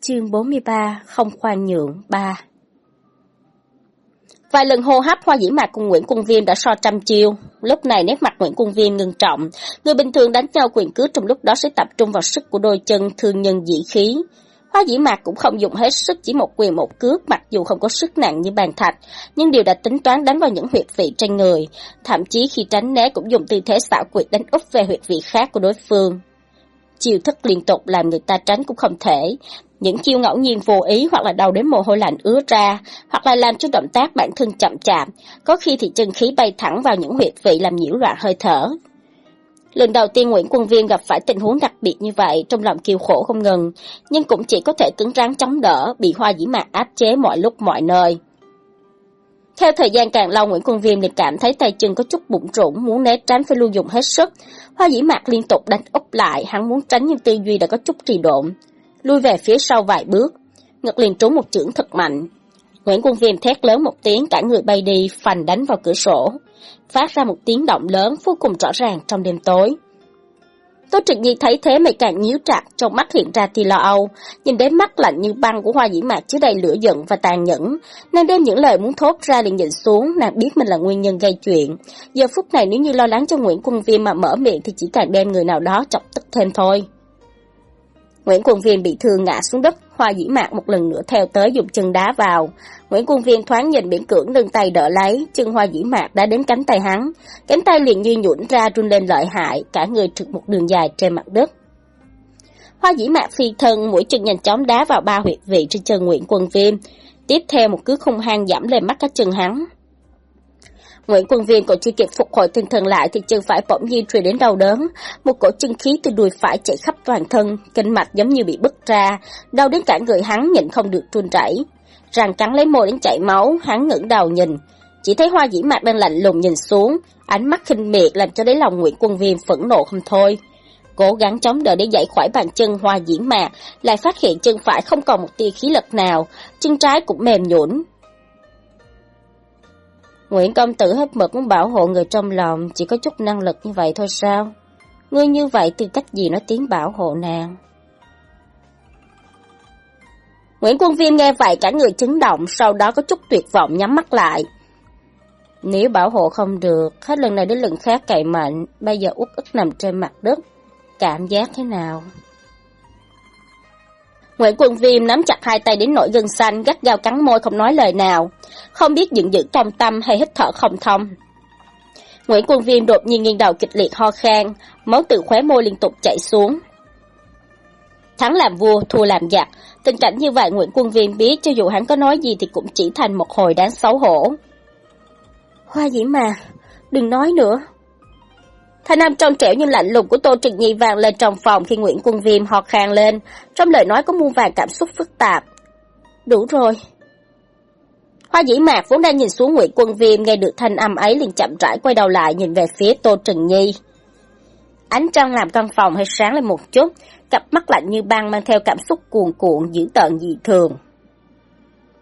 Chương 43 Không khoan nhượng 3 Vài lần hô hấp Hoa Dĩ Mạc cùng Nguyễn cung Viêm đã so trăm chiêu. Lúc này nét mặt Nguyễn cung Viêm ngưng trọng. Người bình thường đánh nhau quyền cước trong lúc đó sẽ tập trung vào sức của đôi chân thương nhân dĩ khí. Hoa Dĩ Mạc cũng không dùng hết sức chỉ một quyền một cước mặc dù không có sức nặng như bàn thạch, nhưng đều đã tính toán đánh vào những huyệt vị trên người. Thậm chí khi tránh né cũng dùng tư thế xảo quyệt đánh úp về huyệt vị khác của đối phương. Chiêu thức liên tục làm người ta tránh cũng không thể, những chiêu ngẫu nhiên vô ý hoặc là đầu đến mồ hôi lạnh ứa ra, hoặc là làm cho động tác bản thân chậm chạp, có khi thì chân khí bay thẳng vào những huyệt vị làm nhiễu loạn hơi thở. Lần đầu tiên Nguyễn Quân Viên gặp phải tình huống đặc biệt như vậy, trong lòng kiêu khổ không ngừng, nhưng cũng chỉ có thể cứng rắn chống đỡ, bị hoa dĩ mạc áp chế mọi lúc mọi nơi. Theo thời gian càng lâu, Nguyễn Quân Viêm liền cảm thấy tay chân có chút bụng rủng, muốn né tránh phải luôn dùng hết sức. Hoa dĩ mạc liên tục đánh úp lại, hắn muốn tránh nhưng tư duy đã có chút trì độn lui về phía sau vài bước, ngực liền trúng một chưởng thật mạnh. Nguyễn Quân Viêm thét lớn một tiếng, cả người bay đi, phành đánh vào cửa sổ, phát ra một tiếng động lớn vô cùng rõ ràng trong đêm tối. Tô Trực Nhi thấy thế mày càng nhíu chặt, trong mắt hiện ra tia lo âu, nhìn đến mắt lạnh như băng của hoa dĩ mạc chứa đầy lửa giận và tàn nhẫn, nên đem những lời muốn thốt ra liền nhìn xuống, nàng biết mình là nguyên nhân gây chuyện. Giờ phút này nếu như lo lắng cho Nguyễn Quân Viêm mà mở miệng thì chỉ càng đem người nào đó chọc tức thêm thôi. Nguyễn Quân Viên bị thương ngã xuống đất, Hoa Dĩ Mạc một lần nữa theo tới dùng chân đá vào. Nguyễn Quân Viên thoáng nhìn biển cưỡng nâng tay đỡ lấy, chân Hoa Dĩ Mạc đã đến cánh tay hắn. Cánh tay liền như nhũn ra run lên lợi hại, cả người trực một đường dài trên mặt đất. Hoa Dĩ Mạc phi thân, mũi chân nhanh chóng đá vào ba huyệt vị trên chân Nguyễn Quân Viên, Tiếp theo một cước không hang giảm lên mắt các chân hắn. Nguyễn Quân Viên còn chưa kịp phục hồi tinh thần lại thì chân phải bỗng nhiên truyền đến đau đớn, một cổ chân khí từ đùi phải chạy khắp toàn thân, kinh mạch giống như bị bứt ra, đau đến cả người hắn nhịn không được run rẩy. Ràng cắn lấy môi đến chảy máu, hắn ngẩng đầu nhìn, chỉ thấy Hoa Dĩ Mạc đang lạnh lùng nhìn xuống, ánh mắt khinh miệt làm cho đấy lòng Nguyễn Quân Viên phẫn nộ không thôi. Cố gắng chống đỡ để dậy khỏi bàn chân Hoa Dĩ Mạc, lại phát hiện chân phải không còn một tia khí lực nào, chân trái cũng mềm nhũn, Nguyễn công tử hết mực muốn bảo hộ người trong lòng, chỉ có chút năng lực như vậy thôi sao? Ngươi như vậy từ cách gì nói tiếng bảo hộ nàng? Nguyễn Quân Viêm nghe vậy cả người chấn động, sau đó có chút tuyệt vọng nhắm mắt lại. Nếu bảo hộ không được, hết lần này đến lần khác cậy mạnh, bây giờ út ức nằm trên mặt đất. Cảm giác thế nào? Nguyễn Quân Viêm nắm chặt hai tay đến nỗi gân xanh, gắt gao cắn môi không nói lời nào, không biết dựng dữ trong tâm hay hít thở không thông. Nguyễn Quân Viêm đột nhiên nghiêng đầu kịch liệt ho khan, máu từ khóe môi liên tục chảy xuống. Thắng làm vua, thua làm giặc. Tình cảnh như vậy Nguyễn Quân Viêm biết cho dù hắn có nói gì thì cũng chỉ thành một hồi đáng xấu hổ. Hoa dĩ mà, đừng nói nữa. Thanh âm trong trẻo nhưng lạnh lùng của Tô Trịnh Nhi vang lên trong phòng khi Nguyễn Quân Viêm ho khan lên, trong lời nói có muôn vàng cảm xúc phức tạp. Đủ rồi. Hoa dĩ mạc vốn đang nhìn xuống Nguyễn Quân Viêm nghe được thanh âm ấy liền chậm rãi quay đầu lại nhìn về phía Tô Trịnh Nhi. Ánh trăng làm căn phòng hơi sáng lên một chút, cặp mắt lạnh như băng mang theo cảm xúc cuồn cuộn dữ tợn dị thường.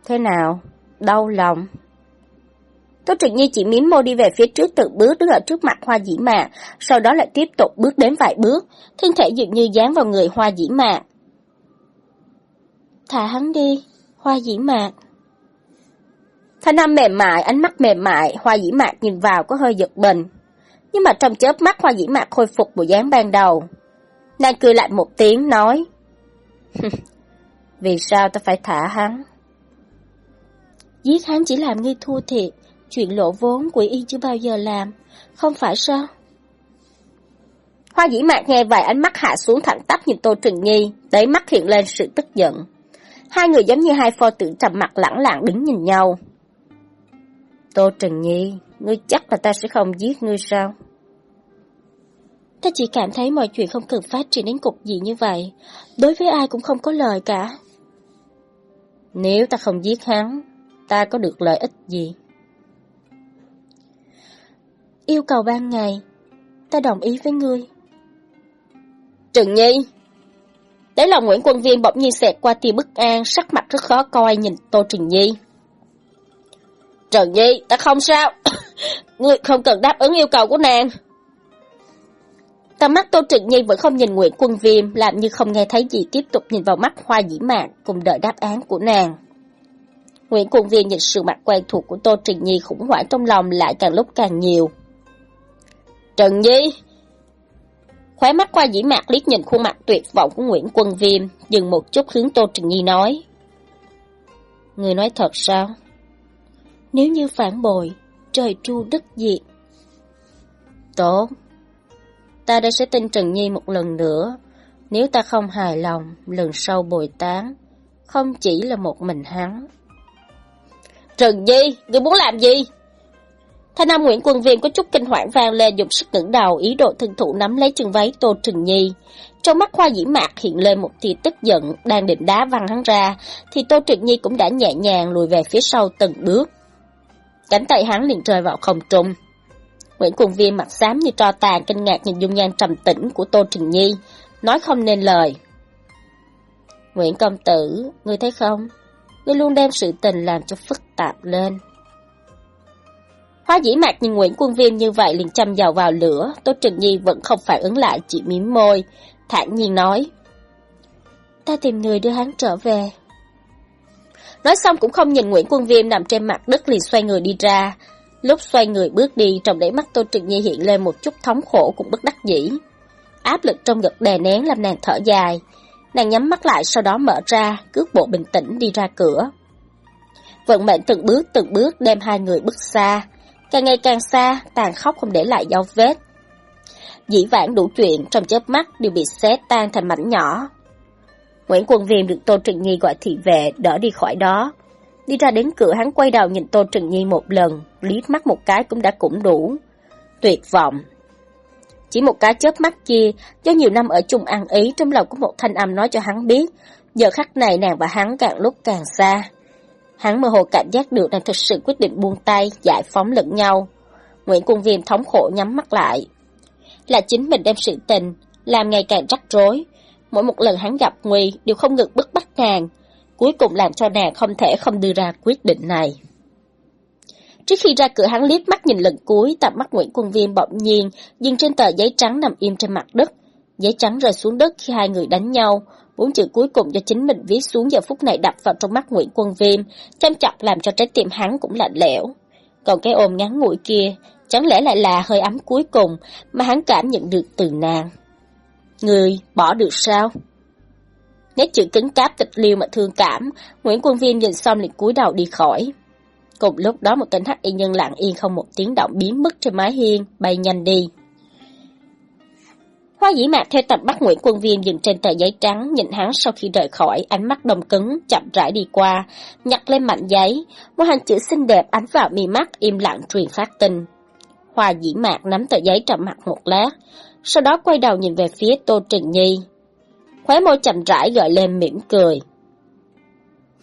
Thế nào? Đau lòng? Tô Trịnh Nhi chỉ mím môi đi về phía trước từng bước đứng ở trước mặt hoa dĩ mạc, sau đó lại tiếp tục bước đến vài bước, thân thể dường như dán vào người hoa dĩ mạc. Thả hắn đi, hoa dĩ mạc. Thanh âm mềm mại, ánh mắt mềm mại, hoa dĩ mạc nhìn vào có hơi giật mình. Nhưng mà trong chớp mắt hoa dĩ mạc khôi phục bộ dáng ban đầu. Nàng cười lạnh một tiếng, nói. Vì sao ta phải thả hắn? Giết hắn chỉ làm ngươi thua thiệt, Chuyện lộ vốn quỷ y chưa bao giờ làm, không phải sao? Hoa dĩ mạc nghe vài ánh mắt hạ xuống thẳng tắp nhìn Tô Trừng Nhi, đáy mắt hiện lên sự tức giận. Hai người giống như hai pho tượng trầm mặt lẳng lặng đứng nhìn nhau. Tô Trừng Nhi, ngươi chắc là ta sẽ không giết ngươi sao? Ta chỉ cảm thấy mọi chuyện không cần phát triển đến cục gì như vậy. Đối với ai cũng không có lời cả. Nếu ta không giết hắn, ta có được lợi ích gì? Yêu cầu ban ngày, ta đồng ý với ngươi. Trừng Nhi! Đấy là Nguyễn Quân Viên bỗng nhiên xẹt qua tia bức an, sắc mặt rất khó coi nhìn Tô Trừng Nhi. Trần Nhi, ta không sao. Ngươi không cần đáp ứng yêu cầu của nàng. Tầm mắt Tô Trừng Nhi vẫn không nhìn Nguyễn Quân Viêm, làm như không nghe thấy gì tiếp tục nhìn vào mắt hoa dĩ mạc, cùng đợi đáp án của nàng. Nguyễn Quân Viêm nhìn sự mặt quen thuộc của Tô Trừng Nhi khủng hoảng trong lòng lại càng lúc càng nhiều. Trần Nhi! Khóe mắt qua dĩ mạc liếc nhìn khuôn mặt tuyệt vọng của Nguyễn Quân Viêm, dừng một chút hướng Tô Trần Nhi nói. Người nói thật sao? Nếu như phản bội, trời tru đất diệt. Tốt. Ta đây sẽ tin Trần Nhi một lần nữa. Nếu ta không hài lòng, lần sau bồi tán, không chỉ là một mình hắn. Trần Nhi, ngươi muốn làm gì? Thanh Nam Nguyễn Quân Viêm có chút kinh hoảng vang lên dùng sức ngẩng đầu ý đồ thân thủ nắm lấy chân váy Tô Trừng Nhi. Trong mắt Hoa Dĩ Mạc hiện lên một tia tức giận, đang định đá văng hắn ra, thì Tô Trừng Nhi cũng đã nhẹ nhàng lùi về phía sau từng bước. Cánh tay hắn liền rơi vào không trung. Nguyễn Quân Viêm mặt xám như tro tàn kinh ngạc nhìn dung nhan trầm tĩnh của Tô Trừng Nhi, nói không nên lời. Nguyễn Công Tử, ngươi thấy không? Ngươi luôn đem sự tình làm cho phức tạp lên. Hoa dĩ mạc nhìn Nguyễn Quân Viêm như vậy liền chăm dầu vào lửa, Tô Trừng Nhi vẫn không phản ứng lại chỉ mím môi, thản nhiên nói. Ta tìm người đưa hắn trở về. Nói xong cũng không nhìn Nguyễn Quân Viêm nằm trên mặt đất liền xoay người đi ra. Lúc xoay người bước đi, trong đáy mắt Tô Trừng Nhi hiện lên một chút thống khổ cũng bất đắc dĩ. Áp lực trong ngực đè nén làm nàng thở dài. Nàng nhắm mắt lại sau đó mở ra, cước bộ bình tĩnh đi ra cửa. Vận mệnh từng bước từng bước đem hai người bước xa. Càng ngày càng xa, tàn khóc không để lại dấu vết. Dĩ vãng đủ chuyện trong chớp mắt đều bị xé tan thành mảnh nhỏ. Nguyễn Quân Viêm được Tô Trừng Nhi gọi thị vệ đỡ đi khỏi đó. Đi ra đến cửa hắn quay đầu nhìn Tô Trừng Nhi một lần, liếc mắt một cái cũng đã cũng đủ. Tuyệt vọng. Chỉ một cái chớp mắt kia, do nhiều năm ở chung ăn ý trong lòng có một thanh âm nói cho hắn biết, giờ khắc này nàng và hắn càng lúc càng xa. Hắn mơ hồ cảm giác được đang thực sự quyết định buông tay, giải phóng lẫn nhau. Nguyễn Quân Viêm thống khổ nhắm mắt lại. Là chính mình đem sự tình, làm ngày càng rắc rối. Mỗi một lần hắn gặp nguy đều không ngừng bức bắt nàng, cuối cùng làm cho nàng không thể không đưa ra quyết định này. Trước khi ra cửa hắn liếc mắt nhìn lần cuối, tầm mắt Nguyễn Quân Viêm bỗng nhiên, dừng trên tờ giấy trắng nằm im trên mặt đất. Giấy trắng rơi xuống đất khi hai người đánh nhau, bốn chữ cuối cùng do chính mình viết xuống giờ phút này đập vào trong mắt Nguyễn Quân Viêm, chăm chọc làm cho trái tim hắn cũng lạnh lẽo. Còn cái ôm ngắn ngủi kia, chẳng lẽ lại là hơi ấm cuối cùng mà hắn cảm nhận được từ nàng. Người bỏ được sao? Nét chữ cứng cáp tịch liêu mà thương cảm, Nguyễn Quân Viêm nhìn xong liền cúi đầu đi khỏi. Cùng lúc đó một tên hắc y nhân lặng yên không một tiếng động biến mất trên mái hiên, bay nhanh đi. Hoa dĩ mạc theo tập bắt Nguyễn Quân Viêm dừng trên tờ giấy trắng, nhìn hắn sau khi rời khỏi, ánh mắt đông cứng, chậm rãi đi qua, nhặt lên mảnh giấy, một hành chữ xinh đẹp ánh vào mi mắt, im lặng truyền phát tin. Hoa dĩ mạc nắm tờ giấy trầm mặt một lát, sau đó quay đầu nhìn về phía Tô Trình Nhi. Khóe môi chậm rãi gợi lên mỉm cười.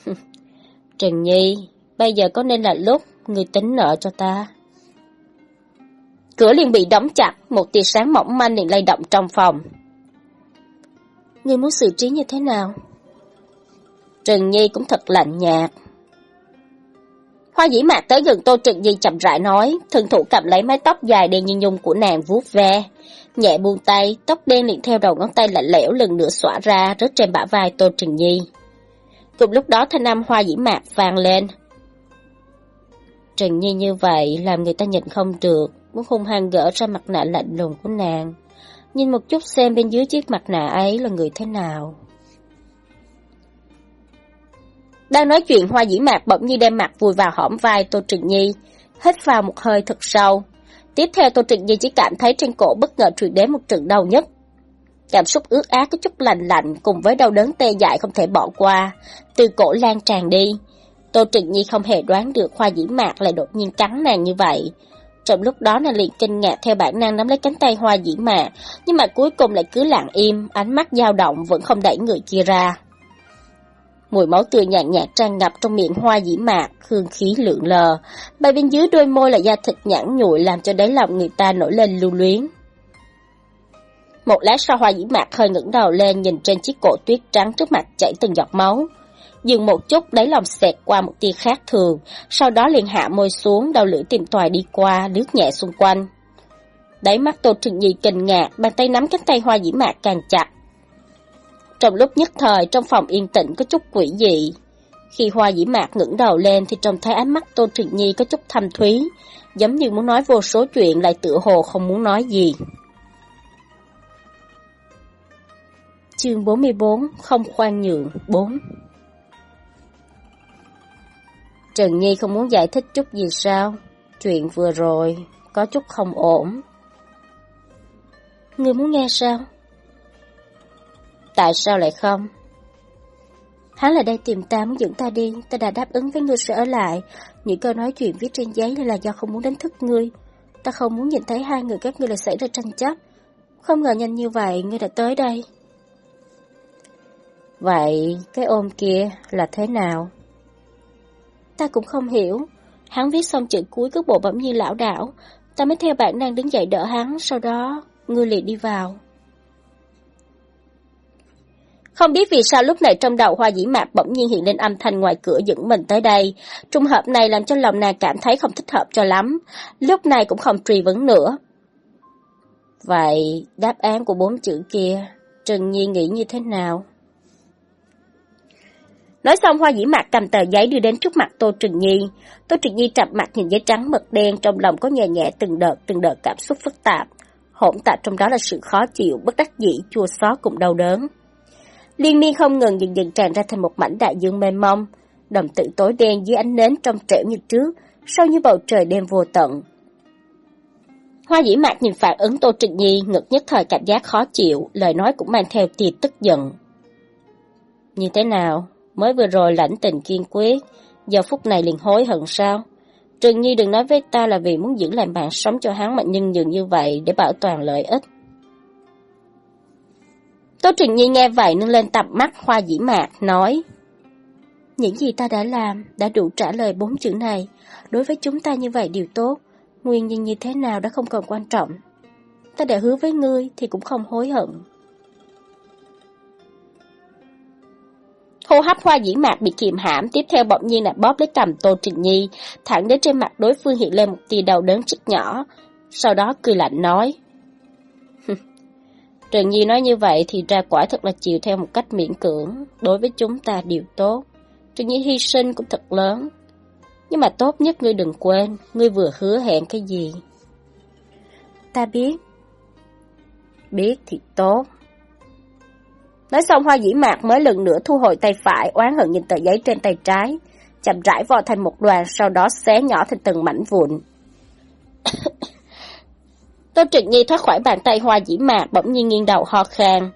Trình Nhi, bây giờ có nên là lúc người tính nợ cho ta? Cửa liền bị đóng chặt, một tia sáng mỏng manh liền lay động trong phòng. Ngươi muốn xử trí như thế nào? Trần Nhi cũng thật lạnh nhạt. Hoa dĩ mạc tới gần Tô Trần Nhi chậm rãi nói, thân thủ cầm lấy mái tóc dài đen như nhung của nàng vuốt ve. Nhẹ buông tay, tóc đen liền theo đầu ngón tay lạnh lẽo lần nữa xõa ra, rớt trên bả vai Tô Trần Nhi. Cùng lúc đó thanh âm hoa dĩ mạc vang lên. Trần Nhi như vậy làm người ta nhìn không được, muốn hung hăng gỡ ra mặt nạ lạnh lùng của nàng. Nhìn một chút xem bên dưới chiếc mặt nạ ấy là người thế nào. Đang nói chuyện hoa dĩ mạc bỗng như đem mặt vùi vào hõm vai Tô trịnh Nhi, hít vào một hơi thật sâu. Tiếp theo Tô trịnh Nhi chỉ cảm thấy trên cổ bất ngờ truyền đến một trận đau nhất. Cảm xúc ướt át có chút lạnh lạnh cùng với đau đớn tê dại không thể bỏ qua, từ cổ lan tràn đi. Tô trịnh Nhi không hề đoán được hoa dĩ mạc lại đột nhiên cắn nàng như vậy. Trong lúc đó nàng liền kinh ngạc theo bản năng nắm lấy cánh tay hoa dĩ mạc, nhưng mà cuối cùng lại cứ lặng im, ánh mắt dao động vẫn không đẩy người kia ra. Mùi máu tươi nhàn nhạt, tràn ngập trong miệng hoa dĩ mạc, hương khí lượn lờ. Bay bên dưới đôi môi là da thịt nhẵn nhụi làm cho đáy lòng người ta nổi lên lưu luyến. Một lát sau hoa dĩ mạc hơi ngẩng đầu lên nhìn trên chiếc cổ tuyết trắng trước mặt chảy từng giọt máu. Dừng một chút đáy lòng xẹt qua một tia khác thường, sau đó liền hạ môi xuống, đầu lưỡi tìm tòi đi qua, lướt nhẹ xung quanh. Đáy mắt Tô Trừng Nhi kinh ngạc, bàn tay nắm cánh tay hoa dĩ mạc càng chặt. Trong lúc nhất thời trong phòng yên tĩnh có chút quỷ dị. Khi hoa dĩ mạc ngẩng đầu lên thì trông thấy ánh mắt Tô Trừng Nhi có chút thâm thúy, giống như muốn nói vô số chuyện lại tựa hồ không muốn nói gì. Chương 44 Không khoan nhượng 4 Trần Nhi không muốn giải thích chút gì sao? Chuyện vừa rồi, có chút không ổn. Ngươi muốn nghe sao? Tại sao lại không? Hắn là đây tìm ta muốn dẫn ta đi, ta đã đáp ứng với ngươi sẽ ở lại. Những câu nói chuyện viết trên giấy là do không muốn đánh thức ngươi. Ta không muốn nhìn thấy hai người các ngươi lại xảy ra tranh chấp. Không ngờ nhanh như vậy, ngươi đã tới đây. Vậy, cái ôm kia là thế nào? Ta cũng không hiểu. Hắn viết xong chữ cuối cứ bộ bỗng như lão đảo. Ta mới theo bản năng đứng dậy đỡ hắn, sau đó ngươi liền đi vào. Không biết vì sao lúc này trong đầu hoa dĩ mạc bỗng nhiên hiện lên âm thanh ngoài cửa dẫn mình tới đây. Trung hợp này làm cho lòng nàng cảm thấy không thích hợp cho lắm. Lúc này cũng không truy vấn nữa. Vậy, đáp án của bốn chữ kia, Trần Nhi nghĩ như thế nào? Nói xong hoa dĩ mạc cầm tờ giấy đưa đến trước mặt Tô Trừng Nhi. Tô Trừng Nhi chậm mặt nhìn giấy trắng mực đen trong lòng có nhẹ nhẹ từng đợt từng đợt cảm xúc phức tạp. Hỗn tạp trong đó là sự khó chịu, bất đắc dĩ, chua xót cùng đau đớn. Liên miên không ngừng dần dần tràn ra thành một mảnh đại dương mênh mông. Đồng tử tối đen dưới ánh nến trong trẻo như trước, sâu như bầu trời đêm vô tận. Hoa dĩ mạc nhìn phản ứng Tô Trịnh Nhi, ngực nhất thời cảm giác khó chịu, lời nói cũng mang theo tia tức giận. Như thế nào? Mới vừa rồi lãnh tình kiên quyết, giờ phút này liền hối hận sao? Trừng Nhi đừng nói với ta là vì muốn giữ lại mạng sống cho hắn mà nhân dường như vậy để bảo toàn lợi ích. Tô Trừng Nhi nghe vậy nâng lên tập mắt khoa dĩ mạc, nói Những gì ta đã làm đã đủ trả lời bốn chữ này. Đối với chúng ta như vậy điều tốt, nguyên nhân như thế nào đã không còn quan trọng. Ta đã hứa với ngươi thì cũng không hối hận. Hô hấp hoa dĩ mạc bị kiềm hãm, tiếp theo bỗng nhiên là bóp lấy cầm Tô Trình Nhi, thẳng đến trên mặt đối phương hiện lên một tia đầu đớn chích nhỏ, sau đó cười lạnh nói. trường Nhi nói như vậy thì ra quả thật là chịu theo một cách miễn cưỡng, đối với chúng ta điều tốt. trường Nhi hy sinh cũng thật lớn. Nhưng mà tốt nhất ngươi đừng quên, ngươi vừa hứa hẹn cái gì. Ta biết. Biết thì tốt. Nói xong hoa dĩ mạc mới lần nữa thu hồi tay phải, oán hận nhìn tờ giấy trên tay trái, chậm rãi vò thành một đoàn, sau đó xé nhỏ thành từng mảnh vụn. Tô Trịnh Nhi thoát khỏi bàn tay hoa dĩ mạc, bỗng nhiên nghiêng đầu ho khan.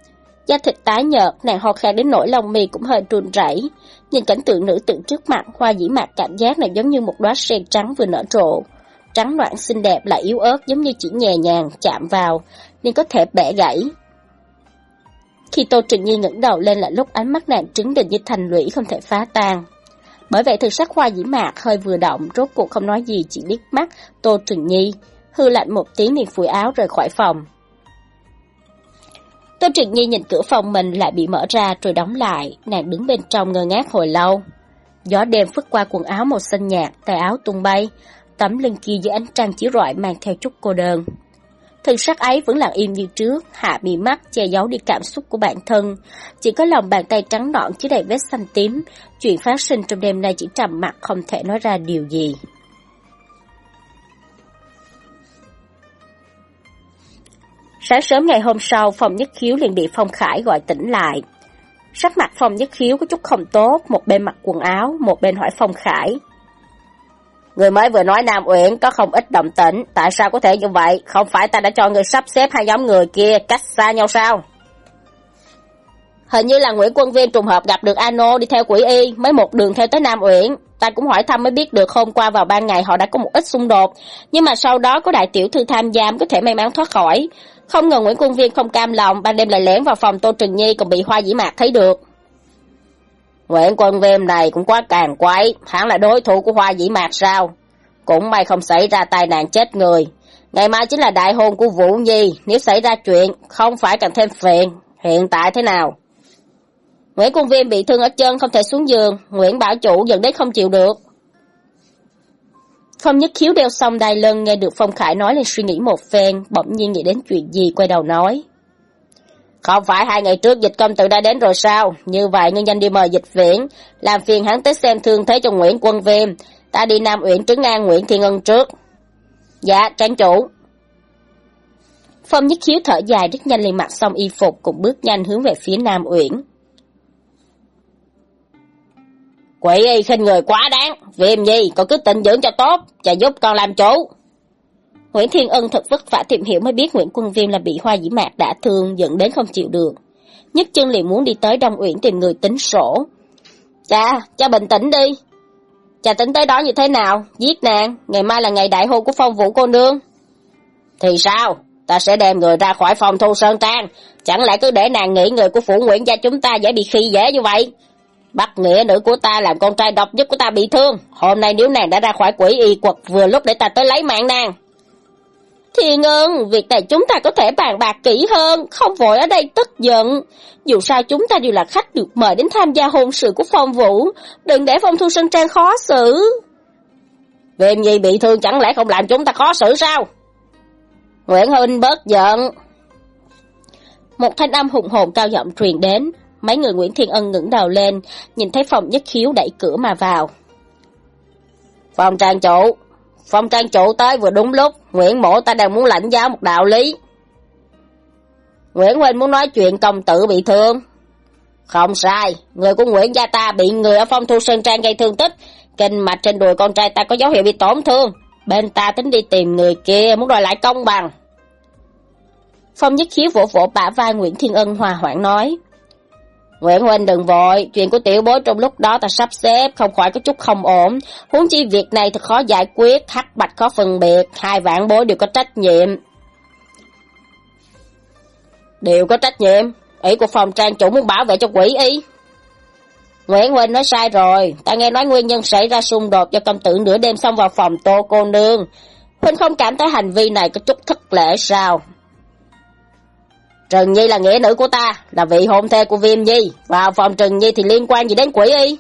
Da thịt tái nhợt, nàng ho khan đến nỗi lông mi cũng hơi run rẩy. Nhìn cảnh tượng nữ tượng trước mặt, hoa dĩ mạc cảm giác này giống như một đóa sen trắng vừa nở rộ. Trắng loạn xinh đẹp lại yếu ớt giống như chỉ nhẹ nhàng chạm vào, nên có thể bẻ gãy. Khi Tô Trịnh Nhi ngẩng đầu lên là lúc ánh mắt nàng trứng định như thành lũy không thể phá tan. Bởi vậy thực sắc hoa dĩ mạc hơi vừa động, rốt cuộc không nói gì chỉ liếc mắt Tô Trịnh Nhi, hư lạnh một tiếng liền phủi áo rời khỏi phòng. Tô Trịnh Nhi nhìn cửa phòng mình lại bị mở ra rồi đóng lại, nàng đứng bên trong ngơ ngác hồi lâu. Gió đêm phất qua quần áo màu xanh nhạt, tay áo tung bay, tấm lưng kia dưới ánh trăng chiếu rọi mang theo chút cô đơn. Thân sắc ấy vẫn lặng im như trước, hạ mì mắt che giấu đi cảm xúc của bản thân. Chỉ có lòng bàn tay trắng nõn chứa đầy vết xanh tím. Chuyện phát sinh trong đêm nay chỉ trầm mặt không thể nói ra điều gì. Sáng sớm ngày hôm sau, phòng nhất khiếu liền bị Phong Khải gọi tỉnh lại. Sắc mặt phòng nhất khiếu có chút không tốt, một bên mặc quần áo, một bên hỏi Phong Khải. Người mới vừa nói Nam Uyển có không ít động tĩnh, tại sao có thể như vậy? Không phải ta đã cho người sắp xếp hai nhóm người kia cách xa nhau sao? Hình như là Nguyễn Quân Viên trùng hợp gặp được Ano đi theo quỷ y, mới một đường theo tới Nam Uyển. Ta cũng hỏi thăm mới biết được hôm qua vào ban ngày họ đã có một ít xung đột, nhưng mà sau đó có đại tiểu thư tham gia có thể may mắn thoát khỏi. Không ngờ Nguyễn Quân Viên không cam lòng, ban đêm lại lén vào phòng Tô Trừng Nhi còn bị Hoa Dĩ Mạc thấy được. Nguyễn Quân Viêm này cũng quá càng quái, hắn là đối thủ của Hoa Dĩ Mạc sao? Cũng may không xảy ra tai nạn chết người. Ngày mai chính là đại hôn của Vũ Nhi, nếu xảy ra chuyện, không phải càng thêm phiền. Hiện tại thế nào? Nguyễn Quân Viêm bị thương ở chân không thể xuống giường, Nguyễn Bảo Chủ dần đến không chịu được. Phong nhất khiếu đeo xong đai lưng nghe được Phong Khải nói lên suy nghĩ một phen, bỗng nhiên nghĩ đến chuyện gì quay đầu nói. Không phải hai ngày trước dịch công tử đã đến rồi sao? Như vậy ngươi nhanh đi mời dịch viễn, làm phiền hắn tới xem thương thế cho Nguyễn Quân Viêm. Ta đi Nam Uyển trứng ngang Nguyễn Thiên Ân trước. Dạ, tránh chủ. Phong nhất khiếu thở dài rất nhanh liền mặc xong y phục cũng bước nhanh hướng về phía Nam Uyển. Quỷ y khinh người quá đáng, viêm gì, con cứ tịnh dưỡng cho tốt, và giúp con làm chủ. Nguyễn Thiên Ân thật vất vả tìm hiểu mới biết Nguyễn Quân Viêm là bị hoa dĩ mạc đã thương dẫn đến không chịu được. Nhất chân liền muốn đi tới Đông Uyển tìm người tính sổ. Cha, cha bình tĩnh đi. Cha tính tới đó như thế nào? Giết nàng, ngày mai là ngày đại hôn của phong vũ cô nương. Thì sao? Ta sẽ đem người ra khỏi phòng thu sơn trang. Chẳng lẽ cứ để nàng nghĩ người của phủ Nguyễn gia chúng ta dễ bị khi dễ như vậy? Bắt nghĩa nữ của ta làm con trai độc nhất của ta bị thương. Hôm nay nếu nàng đã ra khỏi quỷ y quật vừa lúc để ta tới lấy mạng nàng. Thiên ơn, việc này chúng ta có thể bàn bạc kỹ hơn, không vội ở đây tức giận. Dù sao chúng ta đều là khách được mời đến tham gia hôn sự của phong vũ, đừng để phong thu sơn trang khó xử. Viêm gì bị thương chẳng lẽ không làm chúng ta khó xử sao? Nguyễn Huynh bớt giận. Một thanh âm hùng hồn cao giọng truyền đến, mấy người Nguyễn Thiên Ân ngẩng đầu lên, nhìn thấy phòng nhất khiếu đẩy cửa mà vào. Phòng trang chủ, Phong trang chủ tới vừa đúng lúc, Nguyễn Mộ ta đang muốn lãnh giáo một đạo lý. Nguyễn Huynh muốn nói chuyện công tử bị thương. Không sai, người của Nguyễn gia ta bị người ở phong thu sơn trang gây thương tích, kinh mạch trên đùi con trai ta có dấu hiệu bị tổn thương. Bên ta tính đi tìm người kia muốn đòi lại công bằng. Phong nhất khiếu vỗ vỗ bả vai Nguyễn Thiên Ân hòa hoãn nói. Nguyễn Huynh đừng vội, chuyện của tiểu bối trong lúc đó ta sắp xếp, không khỏi có chút không ổn. Huống chi việc này thật khó giải quyết, hắc bạch khó phân biệt, hai vạn bối đều có trách nhiệm. Đều có trách nhiệm, ý của phòng trang chủ muốn bảo vệ cho quỷ y. Nguyễn Huynh nói sai rồi, ta nghe nói nguyên nhân xảy ra xung đột do công tử nửa đêm xông vào phòng tô cô nương. Huynh không cảm thấy hành vi này có chút thất lễ sao? Trần Nhi là nghĩa nữ của ta, là vị hôn thê của Viêm Nhi. Vào phòng Trần Nhi thì liên quan gì đến quỷ y?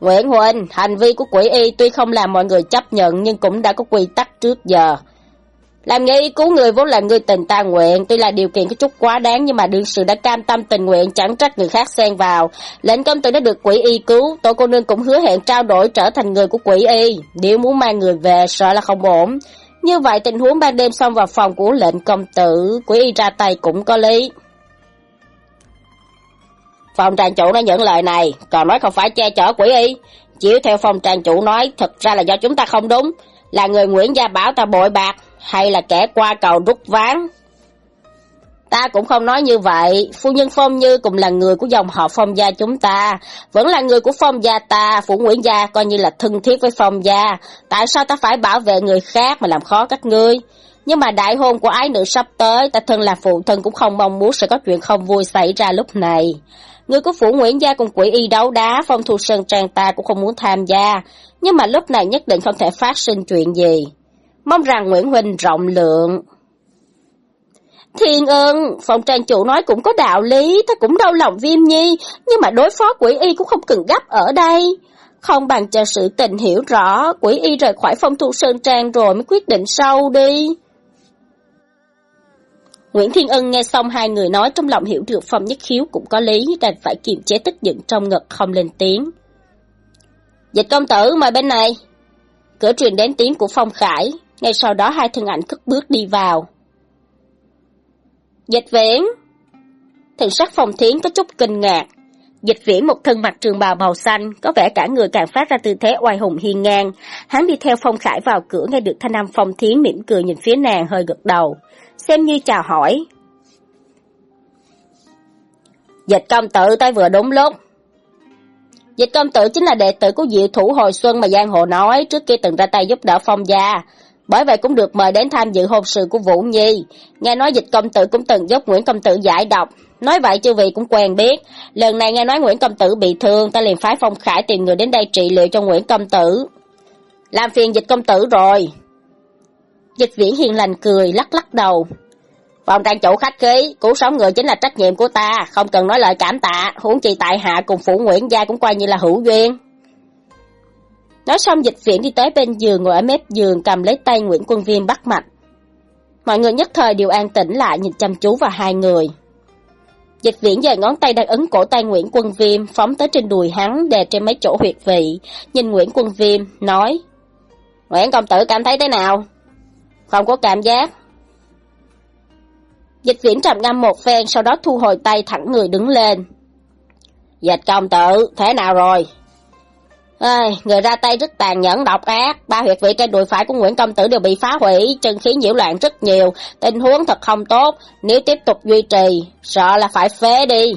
Nguyễn Huỳnh, hành vi của quỷ y tuy không làm mọi người chấp nhận nhưng cũng đã có quy tắc trước giờ. Làm nghề y cứu người vốn là người tình ta nguyện, tuy là điều kiện có chút quá đáng nhưng mà đương sự đã cam tâm tình nguyện chẳng trách người khác xen vào. Lệnh công tử đã được quỷ y cứu, tổ cô nương cũng hứa hẹn trao đổi trở thành người của quỷ y. Nếu muốn mang người về sợ là không ổn. Như vậy tình huống ban đêm xong vào phòng của lệnh công tử, quỷ y ra tay cũng có lý. Phòng tràng chủ đã nhận lời này, còn nói không phải che chở quỷ y. Chiếu theo phòng tràng chủ nói, thật ra là do chúng ta không đúng. Là người Nguyễn Gia Bảo ta bội bạc, hay là kẻ qua cầu rút ván. Ta cũng không nói như vậy, phu nhân Phong Như cũng là người của dòng họ Phong gia chúng ta, vẫn là người của Phong gia ta, phủ Nguyễn gia coi như là thân thiết với Phong gia, tại sao ta phải bảo vệ người khác mà làm khó các ngươi? Nhưng mà đại hôn của ái nữ sắp tới, ta thân là phụ thân cũng không mong muốn sẽ có chuyện không vui xảy ra lúc này. Người của phủ Nguyễn gia cùng quỷ y đấu đá, phong thu sơn trang ta cũng không muốn tham gia, nhưng mà lúc này nhất định không thể phát sinh chuyện gì. Mong rằng Nguyễn Huynh rộng lượng. Thiên ơn, phòng trang chủ nói cũng có đạo lý, ta cũng đau lòng viêm nhi, nhưng mà đối phó quỷ y cũng không cần gấp ở đây. Không bằng chờ sự tình hiểu rõ, quỷ y rời khỏi phong thu sơn trang rồi mới quyết định sau đi. Nguyễn Thiên Ân nghe xong hai người nói trong lòng hiểu được phong nhất khiếu cũng có lý, đành phải kiềm chế tức giận trong ngực không lên tiếng. Dịch công tử mời bên này. Cửa truyền đến tiếng của Phong Khải, ngay sau đó hai thân ảnh cất bước đi vào. Dịch viễn! Thần sắc phòng thiến có chút kinh ngạc. Dịch viễn một thân mặc trường bào màu xanh, có vẻ cả người càng phát ra tư thế oai hùng hiên ngang. Hắn đi theo phong khải vào cửa nghe được thanh âm phong thiến mỉm cười nhìn phía nàng hơi gật đầu. Xem như chào hỏi. Dịch công tử tới vừa đúng lúc. Dịch công tử chính là đệ tử của diệu thủ hồi xuân mà Giang Hồ nói trước kia từng ra tay giúp đỡ phong gia. Bởi vậy cũng được mời đến tham dự hôn sự của Vũ Nhi. Nghe nói dịch công tử cũng từng giúp Nguyễn công tử giải độc. Nói vậy chư vị cũng quen biết. Lần này nghe nói Nguyễn Công Tử bị thương, ta liền phái Phong Khải tìm người đến đây trị liệu cho Nguyễn Công Tử. Làm phiền dịch công tử rồi. Dịch viễn hiền lành cười, lắc lắc đầu. Phòng trang chủ khách khí, cứu sống người chính là trách nhiệm của ta, không cần nói lời cảm tạ, huống chi tại hạ cùng phủ Nguyễn gia cũng coi như là hữu duyên. Nói xong dịch viễn đi tới bên giường ngồi ở mép giường cầm lấy tay Nguyễn Quân Viêm bắt mạch. Mọi người nhất thời đều an tĩnh lại nhìn chăm chú vào hai người. Dịch viễn dời ngón tay đang ấn cổ tay Nguyễn Quân Viêm phóng tới trên đùi hắn đè trên mấy chỗ huyệt vị, nhìn Nguyễn Quân Viêm, nói Nguyễn công tử cảm thấy thế nào? Không có cảm giác. Dịch viễn trầm ngâm một phen sau đó thu hồi tay thẳng người đứng lên. Dịch công tử, thế nào rồi? Ê, người ra tay rất tàn nhẫn độc ác, ba huyệt vị trên đùi phải của Nguyễn Công Tử đều bị phá hủy, chân khí nhiễu loạn rất nhiều, tình huống thật không tốt, nếu tiếp tục duy trì, sợ là phải phế đi.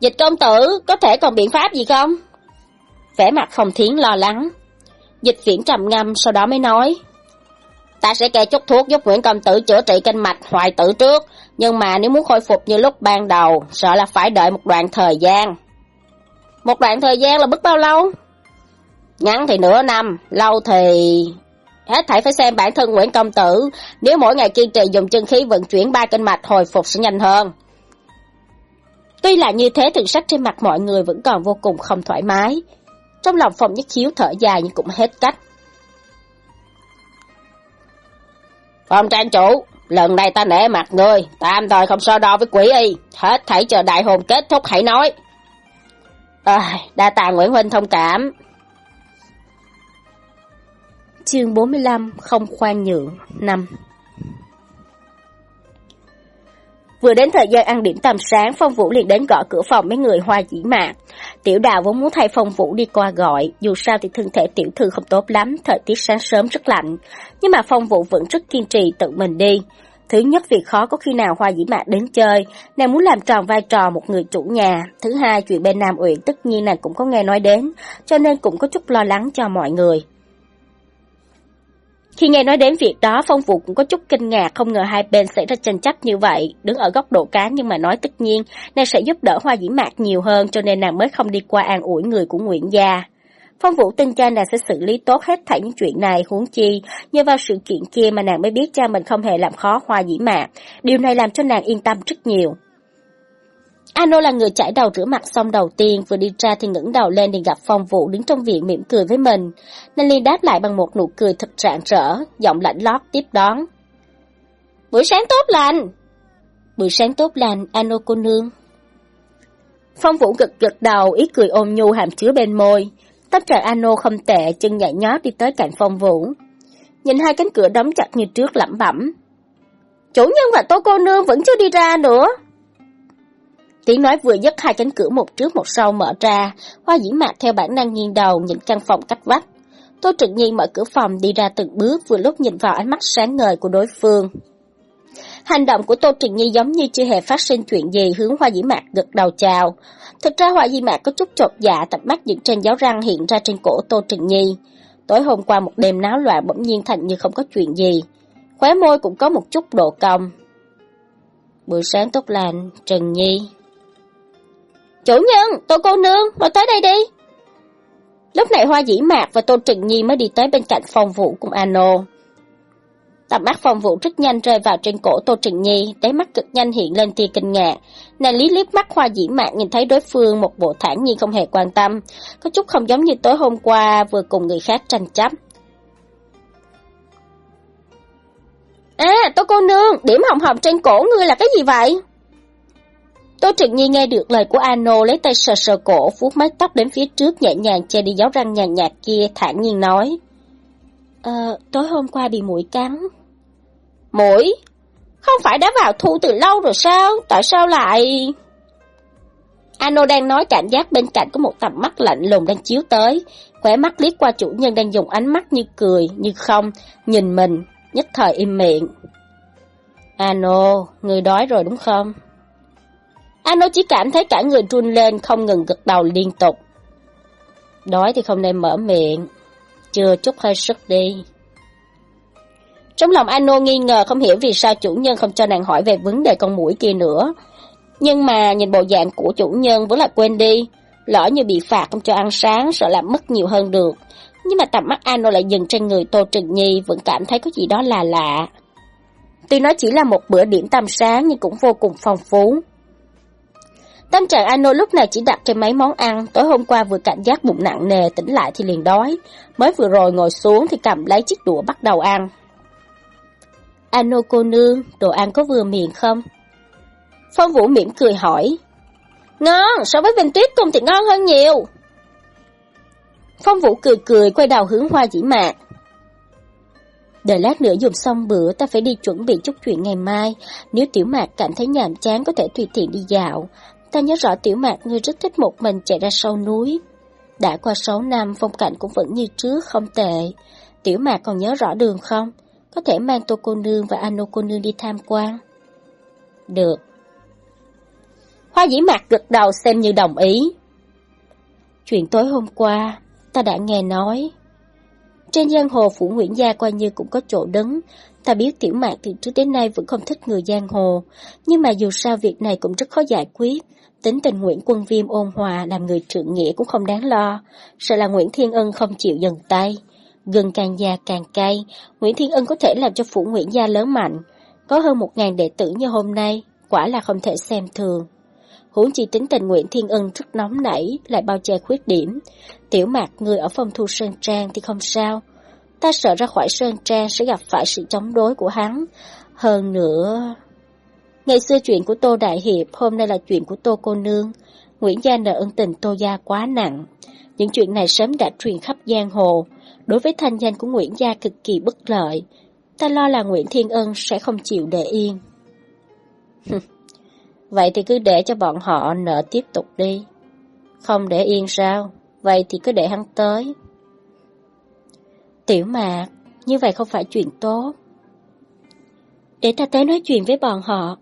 Dịch công tử, có thể còn biện pháp gì không? Vẻ mặt phòng thiến lo lắng. Dịch viễn trầm ngâm sau đó mới nói. Ta sẽ kê chút thuốc giúp Nguyễn Công Tử chữa trị kinh mạch hoại tử trước, nhưng mà nếu muốn khôi phục như lúc ban đầu, sợ là phải đợi một đoạn thời gian. Một đoạn thời gian là mất bao lâu? Ngắn thì nửa năm, lâu thì... Hết thảy phải xem bản thân Nguyễn Công Tử, nếu mỗi ngày kiên trì dùng chân khí vận chuyển ba kinh mạch hồi phục sẽ nhanh hơn. Tuy là như thế thực sắc trên mặt mọi người vẫn còn vô cùng không thoải mái. Trong lòng phòng nhất khiếu thở dài nhưng cũng hết cách. Phòng trang chủ, lần này ta nể mặt người, tạm thời không so đo với quỷ y, hết thảy chờ đại hồn kết thúc hãy nói. À, đa tạ Nguyễn Huynh thông cảm. Chương 45 Không khoan nhượng 5 Vừa đến thời gian ăn điểm tầm sáng, Phong Vũ liền đến gõ cửa phòng mấy người hoa dĩ mạc. Tiểu đào vốn muốn thay Phong Vũ đi qua gọi, dù sao thì thân thể tiểu thư không tốt lắm, thời tiết sáng sớm rất lạnh. Nhưng mà Phong Vũ vẫn rất kiên trì tự mình đi. Thứ nhất việc khó có khi nào Hoa Dĩ Mạc đến chơi, nàng muốn làm tròn vai trò một người chủ nhà. Thứ hai chuyện bên Nam Uyển tất nhiên nàng cũng có nghe nói đến, cho nên cũng có chút lo lắng cho mọi người. Khi nghe nói đến việc đó, Phong Vũ cũng có chút kinh ngạc, không ngờ hai bên xảy ra tranh chấp như vậy. Đứng ở góc độ cá nhưng mà nói tất nhiên, nàng sẽ giúp đỡ Hoa Dĩ Mạc nhiều hơn cho nên nàng mới không đi qua an ủi người của Nguyễn Gia. Phong Vũ tin cha nàng sẽ xử lý tốt hết thảy những chuyện này, huống chi, nhờ vào sự kiện kia mà nàng mới biết cha mình không hề làm khó Hoa Dĩ Mạc. Điều này làm cho nàng yên tâm rất nhiều. Ano là người chải đầu rửa mặt xong đầu tiên, vừa đi ra thì ngẩng đầu lên thì gặp Phong Vũ đứng trong viện mỉm cười với mình. Nên liền đáp lại bằng một nụ cười thật rạng rỡ, giọng lạnh lót tiếp đón. Buổi sáng tốt lành! Buổi sáng tốt lành, Ano cô nương. Phong Vũ gật gật đầu, ý cười ôm nhu hàm chứa bên môi. Tâm trạng Ano không tệ, chân nhảy nhót đi tới cạnh Phong Vũ. Nhìn hai cánh cửa đóng chặt như trước lẩm bẩm. Chủ nhân và tô cô nương vẫn chưa đi ra nữa. Tiếng nói vừa dứt hai cánh cửa một trước một sau mở ra, hoa dĩ mạc theo bản năng nghiêng đầu nhìn căn phòng cách vách. Tô trực Nhi mở cửa phòng đi ra từng bước vừa lúc nhìn vào ánh mắt sáng ngời của đối phương. Hành động của Tô Trịnh Nhi giống như chưa hề phát sinh chuyện gì hướng Hoa Dĩ Mạc gật đầu chào. Thực ra Hoa Dĩ Mạc có chút chột dạ tập mắt những trên giáo răng hiện ra trên cổ Tô Trịnh Nhi. Tối hôm qua một đêm náo loạn bỗng nhiên thành như không có chuyện gì. Khóe môi cũng có một chút độ cong. Buổi sáng tốt lành, Trần Nhi. Chủ nhân, Tô cô nương, mau tới đây đi. Lúc này Hoa Dĩ Mạc và Tô Trịnh Nhi mới đi tới bên cạnh phòng vụ cùng Ano. Tầm mắt phong vụ rất nhanh rơi vào trên cổ Tô trịnh Nhi, đáy mắt cực nhanh hiện lên tia kinh ngạc. Nàng lý liếc mắt Hoa Dĩ Mạc nhìn thấy đối phương một bộ thản nhiên không hề quan tâm, có chút không giống như tối hôm qua vừa cùng người khác tranh chấp. À, Tô cô nương, điểm hồng hồng trên cổ ngươi là cái gì vậy? Tô Trịnh Nhi nghe được lời của Ano lấy tay sờ sờ cổ, vuốt mái tóc đến phía trước nhẹ nhàng che đi dấu răng nhàn nhạt kia, thản nhiên nói. Ờ, tối hôm qua bị mũi cắn. Mũi? Không phải đã vào thu từ lâu rồi sao? Tại sao lại... Ano đang nói cảm giác bên cạnh có một tầm mắt lạnh lùng đang chiếu tới, khóe mắt liếc qua chủ nhân đang dùng ánh mắt như cười, như không, nhìn mình, nhất thời im miệng. Ano, người đói rồi đúng không? Ano chỉ cảm thấy cả người run lên không ngừng gật đầu liên tục. Đói thì không nên mở miệng, chưa chút hơi sức đi. Trong lòng Ano nghi ngờ không hiểu vì sao chủ nhân không cho nàng hỏi về vấn đề con mũi kia nữa. Nhưng mà nhìn bộ dạng của chủ nhân vẫn là quên đi. Lỡ như bị phạt không cho ăn sáng, sợ làm mất nhiều hơn được. Nhưng mà tầm mắt Ano lại dừng trên người Tô Trừng Nhi vẫn cảm thấy có gì đó là lạ. Tuy nó chỉ là một bữa điểm tâm sáng nhưng cũng vô cùng phong phú. Tâm trạng Ano lúc này chỉ đặt trên mấy món ăn, tối hôm qua vừa cảm giác bụng nặng nề, tỉnh lại thì liền đói. Mới vừa rồi ngồi xuống thì cầm lấy chiếc đũa bắt đầu ăn. Ano cô nương, đồ ăn có vừa miệng không? Phong Vũ mỉm cười hỏi. Ngon, so với bình tuyết cùng thì ngon hơn nhiều. Phong Vũ cười cười quay đầu hướng hoa dĩ mạ. Đợi lát nữa dùng xong bữa ta phải đi chuẩn bị chút chuyện ngày mai. Nếu tiểu mạc cảm thấy nhàm chán có thể tùy tiện đi dạo. Ta nhớ rõ tiểu mạc ngươi rất thích một mình chạy ra sâu núi. Đã qua 6 năm phong cảnh cũng vẫn như trước không tệ. Tiểu mạc còn nhớ rõ đường không? Có thể mang tô cô nương và ano cô nương đi tham quan. Được. Hoa dĩ mạc gật đầu xem như đồng ý. Chuyện tối hôm qua, ta đã nghe nói. Trên giang hồ Phủ Nguyễn Gia coi như cũng có chỗ đứng. Ta biết tiểu mạc từ trước đến nay vẫn không thích người giang hồ. Nhưng mà dù sao việc này cũng rất khó giải quyết. Tính tình Nguyễn Quân Viêm ôn hòa làm người trượng nghĩa cũng không đáng lo. Sợ là Nguyễn Thiên Ân không chịu dần tay. Gần càng già càng cay, Nguyễn Thiên Ân có thể làm cho Phủ Nguyễn Gia lớn mạnh. Có hơn một ngàn đệ tử như hôm nay, quả là không thể xem thường. Huống chi tính tình Nguyễn Thiên Ân rất nóng nảy, lại bao che khuyết điểm. Tiểu mạc người ở phòng thu Sơn Trang thì không sao. Ta sợ ra khỏi Sơn Trang sẽ gặp phải sự chống đối của hắn. Hơn nữa... Ngày xưa chuyện của Tô Đại Hiệp, hôm nay là chuyện của Tô Cô Nương. Nguyễn Gia nợ ân tình Tô Gia quá nặng. Những chuyện này sớm đã truyền khắp giang hồ. Đối với thanh danh của Nguyễn Gia cực kỳ bất lợi. Ta lo là Nguyễn Thiên Ân sẽ không chịu để yên. Vậy thì cứ để cho bọn họ nợ tiếp tục đi. Không để yên sao? Vậy thì cứ để hắn tới. Tiểu mạc, như vậy không phải chuyện tốt. Để ta tới nói chuyện với bọn họ.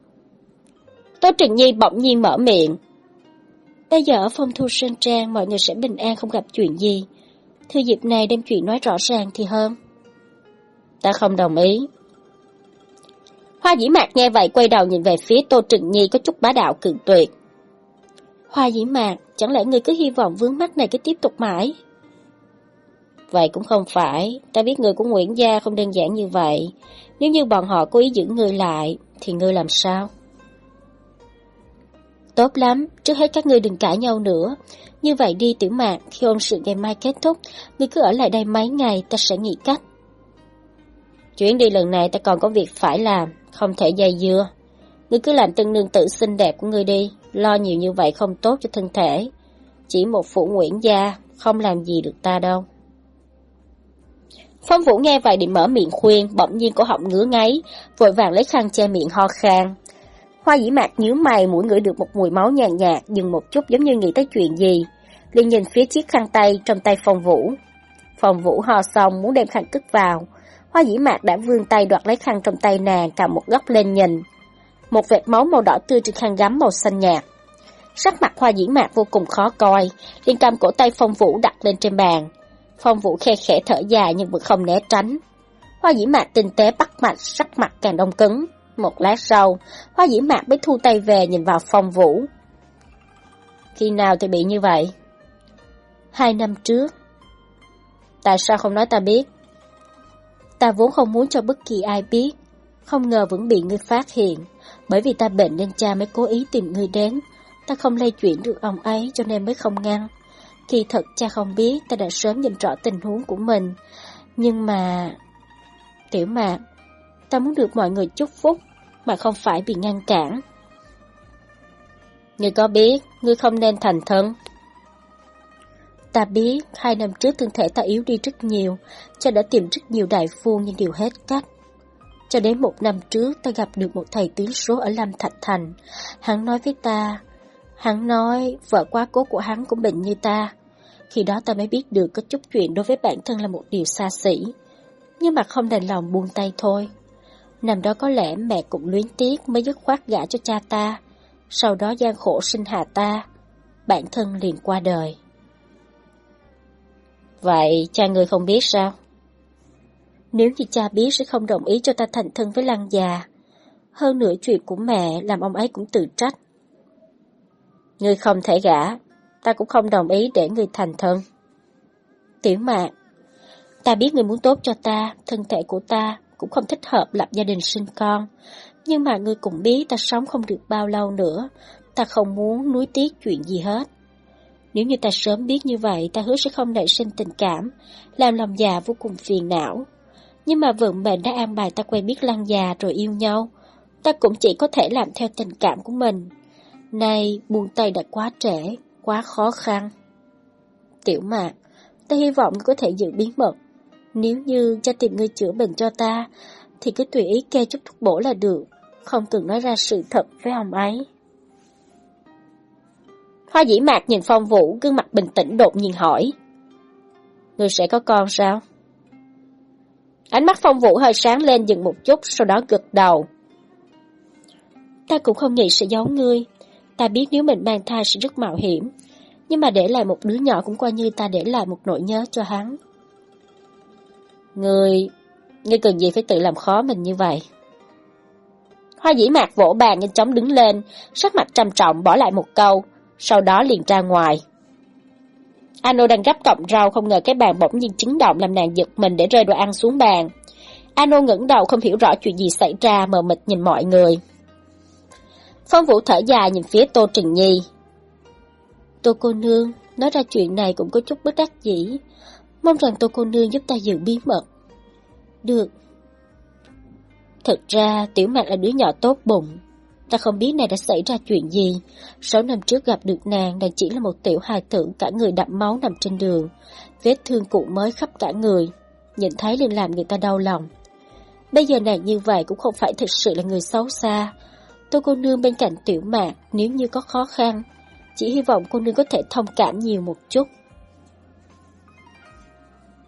Tô Trịnh Nhi bỗng nhiên mở miệng. Bây giờ ở phong thu sơn trang mọi người sẽ bình an không gặp chuyện gì. Thư dịp này đem chuyện nói rõ ràng thì hơn. Ta không đồng ý. Hoa dĩ mạc nghe vậy quay đầu nhìn về phía Tô Trừng Nhi có chút bá đạo cường tuyệt. Hoa dĩ mạc, chẳng lẽ người cứ hy vọng vướng mắt này cứ tiếp tục mãi? Vậy cũng không phải, ta biết người của Nguyễn Gia không đơn giản như vậy. Nếu như bọn họ cố ý giữ người lại, thì ngươi làm sao? Tốt lắm, trước hết các ngươi đừng cãi nhau nữa. Như vậy đi tiểu mạn, khi ôn sự ngày mai kết thúc, ngươi cứ ở lại đây mấy ngày, ta sẽ nghĩ cách. Chuyến đi lần này ta còn có việc phải làm, không thể dày dưa. Ngươi cứ làm tân nương tự xinh đẹp của ngươi đi, lo nhiều như vậy không tốt cho thân thể. Chỉ một phụ nguyễn gia, không làm gì được ta đâu. Phong Vũ nghe vậy định mở miệng khuyên, bỗng nhiên cổ họng ngứa ngáy, vội vàng lấy khăn che miệng ho khan. Hoa dĩ mạc nhíu mày mũi ngửi được một mùi máu nhàn nhạt, dừng một chút giống như nghĩ tới chuyện gì. liền nhìn phía chiếc khăn tay trong tay Phong Vũ. Phong Vũ ho xong muốn đem khăn cất vào. Hoa dĩ mạc đã vươn tay đoạt lấy khăn trong tay nàng cầm một góc lên nhìn. Một vệt máu màu đỏ tươi trên khăn gắm màu xanh nhạt. Sắc mặt hoa dĩ mạc vô cùng khó coi, liền cầm cổ tay Phong Vũ đặt lên trên bàn. Phong Vũ khe khẽ thở dài nhưng vẫn không né tránh. Hoa dĩ mạc tinh tế bắt mạch, sắc mặt càng đông cứng. Một lát sau, hoa dĩ mạc mới thu tay về nhìn vào Phong Vũ. Khi nào thì bị như vậy? Hai năm trước. Tại sao không nói ta biết? Ta vốn không muốn cho bất kỳ ai biết. Không ngờ vẫn bị ngươi phát hiện. Bởi vì ta bệnh nên cha mới cố ý tìm ngươi đến. Ta không lây chuyển được ông ấy cho nên mới không ngăn. Kỳ thật cha không biết ta đã sớm nhìn rõ tình huống của mình. Nhưng mà... Tiểu mạc, ta muốn được mọi người chúc phúc, mà không phải bị ngăn cản. Ngươi có biết, ngươi không nên thành thân. Ta biết, hai năm trước thân thể ta yếu đi rất nhiều, cha đã tìm rất nhiều đại phu nhưng đều hết cách. Cho đến một năm trước, ta gặp được một thầy tướng số ở Lâm Thạch Thành. Hắn nói với ta, hắn nói vợ quá cố của hắn cũng bệnh như ta. Khi đó ta mới biết được có chút chuyện đối với bản thân là một điều xa xỉ. Nhưng mà không đành lòng buông tay thôi. Năm đó có lẽ mẹ cũng luyến tiếc mới dứt khoát gả cho cha ta. Sau đó gian khổ sinh hạ ta. Bản thân liền qua đời. Vậy cha người không biết sao? Nếu như cha biết sẽ không đồng ý cho ta thành thân với lăng già. Hơn nữa chuyện của mẹ làm ông ấy cũng tự trách. Ngươi không thể gả, ta cũng không đồng ý để ngươi thành thân. Tiểu mạng, ta biết ngươi muốn tốt cho ta, thân thể của ta cũng không thích hợp lập gia đình sinh con. Nhưng mà ngươi cũng biết ta sống không được bao lâu nữa, ta không muốn nuối tiếc chuyện gì hết. Nếu như ta sớm biết như vậy, ta hứa sẽ không nảy sinh tình cảm, làm lòng già vô cùng phiền não. Nhưng mà vận mệnh đã an bài ta quen biết lăng già rồi yêu nhau, ta cũng chỉ có thể làm theo tình cảm của mình. Nay, buông tay đã quá trễ, quá khó khăn. Tiểu mạc, ta hy vọng ngươi có thể giữ bí mật. Nếu như cha tìm người chữa bệnh cho ta, thì cứ tùy ý kê chút thuốc bổ là được, không cần nói ra sự thật với ông ấy. Hoa dĩ mạc nhìn phong vũ, gương mặt bình tĩnh đột nhiên hỏi. người sẽ có con sao? Ánh mắt phong vũ hơi sáng lên dừng một chút, sau đó gật đầu. Ta cũng không nghĩ sẽ giấu ngươi. Ta biết nếu mình mang thai sẽ rất mạo hiểm. Nhưng mà để lại một đứa nhỏ cũng coi như ta để lại một nỗi nhớ cho hắn người Ngươi cần gì phải tự làm khó mình như vậy? Hoa dĩ mạc vỗ bàn nhanh chóng đứng lên, sắc mặt trầm trọng bỏ lại một câu, sau đó liền ra ngoài. Ano đang gấp cọng rau không ngờ cái bàn bỗng nhiên chấn động làm nàng giật mình để rơi đồ ăn xuống bàn. Ano ngẩng đầu không hiểu rõ chuyện gì xảy ra mờ mịt nhìn mọi người. Phong Vũ thở dài nhìn phía Tô Trình Nhi. Tô cô nương, nói ra chuyện này cũng có chút bất đắc dĩ. Mong rằng Tô cô nương giúp ta giữ bí mật. Được. Thật ra, Tiểu Mạc là đứa nhỏ tốt bụng. Ta không biết này đã xảy ra chuyện gì. Sáu năm trước gặp được nàng, nàng chỉ là một tiểu hài tử cả người đậm máu nằm trên đường. Vết thương cụ mới khắp cả người. Nhìn thấy liền làm người ta đau lòng. Bây giờ nàng như vậy cũng không phải thực sự là người xấu xa. Tôi cô nương bên cạnh tiểu mạc nếu như có khó khăn. Chỉ hy vọng cô nương có thể thông cảm nhiều một chút.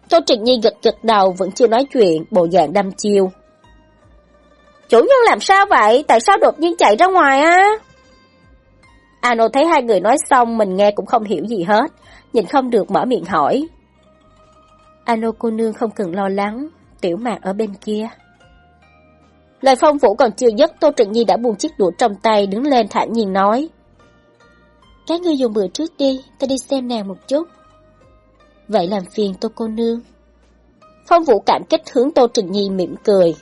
Tô Trịnh Nhi gật gật đầu vẫn chưa nói chuyện, bộ dạng đăm chiêu. Chủ nhân làm sao vậy? Tại sao đột nhiên chạy ra ngoài á? Ano thấy hai người nói xong mình nghe cũng không hiểu gì hết, nhìn không được mở miệng hỏi. Ano cô nương không cần lo lắng, tiểu mạc ở bên kia. Lời phong vũ còn chưa dứt, Tô Trịnh Nhi đã buông chiếc đũa trong tay đứng lên thản nhiên nói. Các ngươi dùng bữa trước đi, ta đi xem nàng một chút. Vậy làm phiền Tô cô nương. Phong vũ cảm kích hướng Tô Trừng Nhi mỉm cười.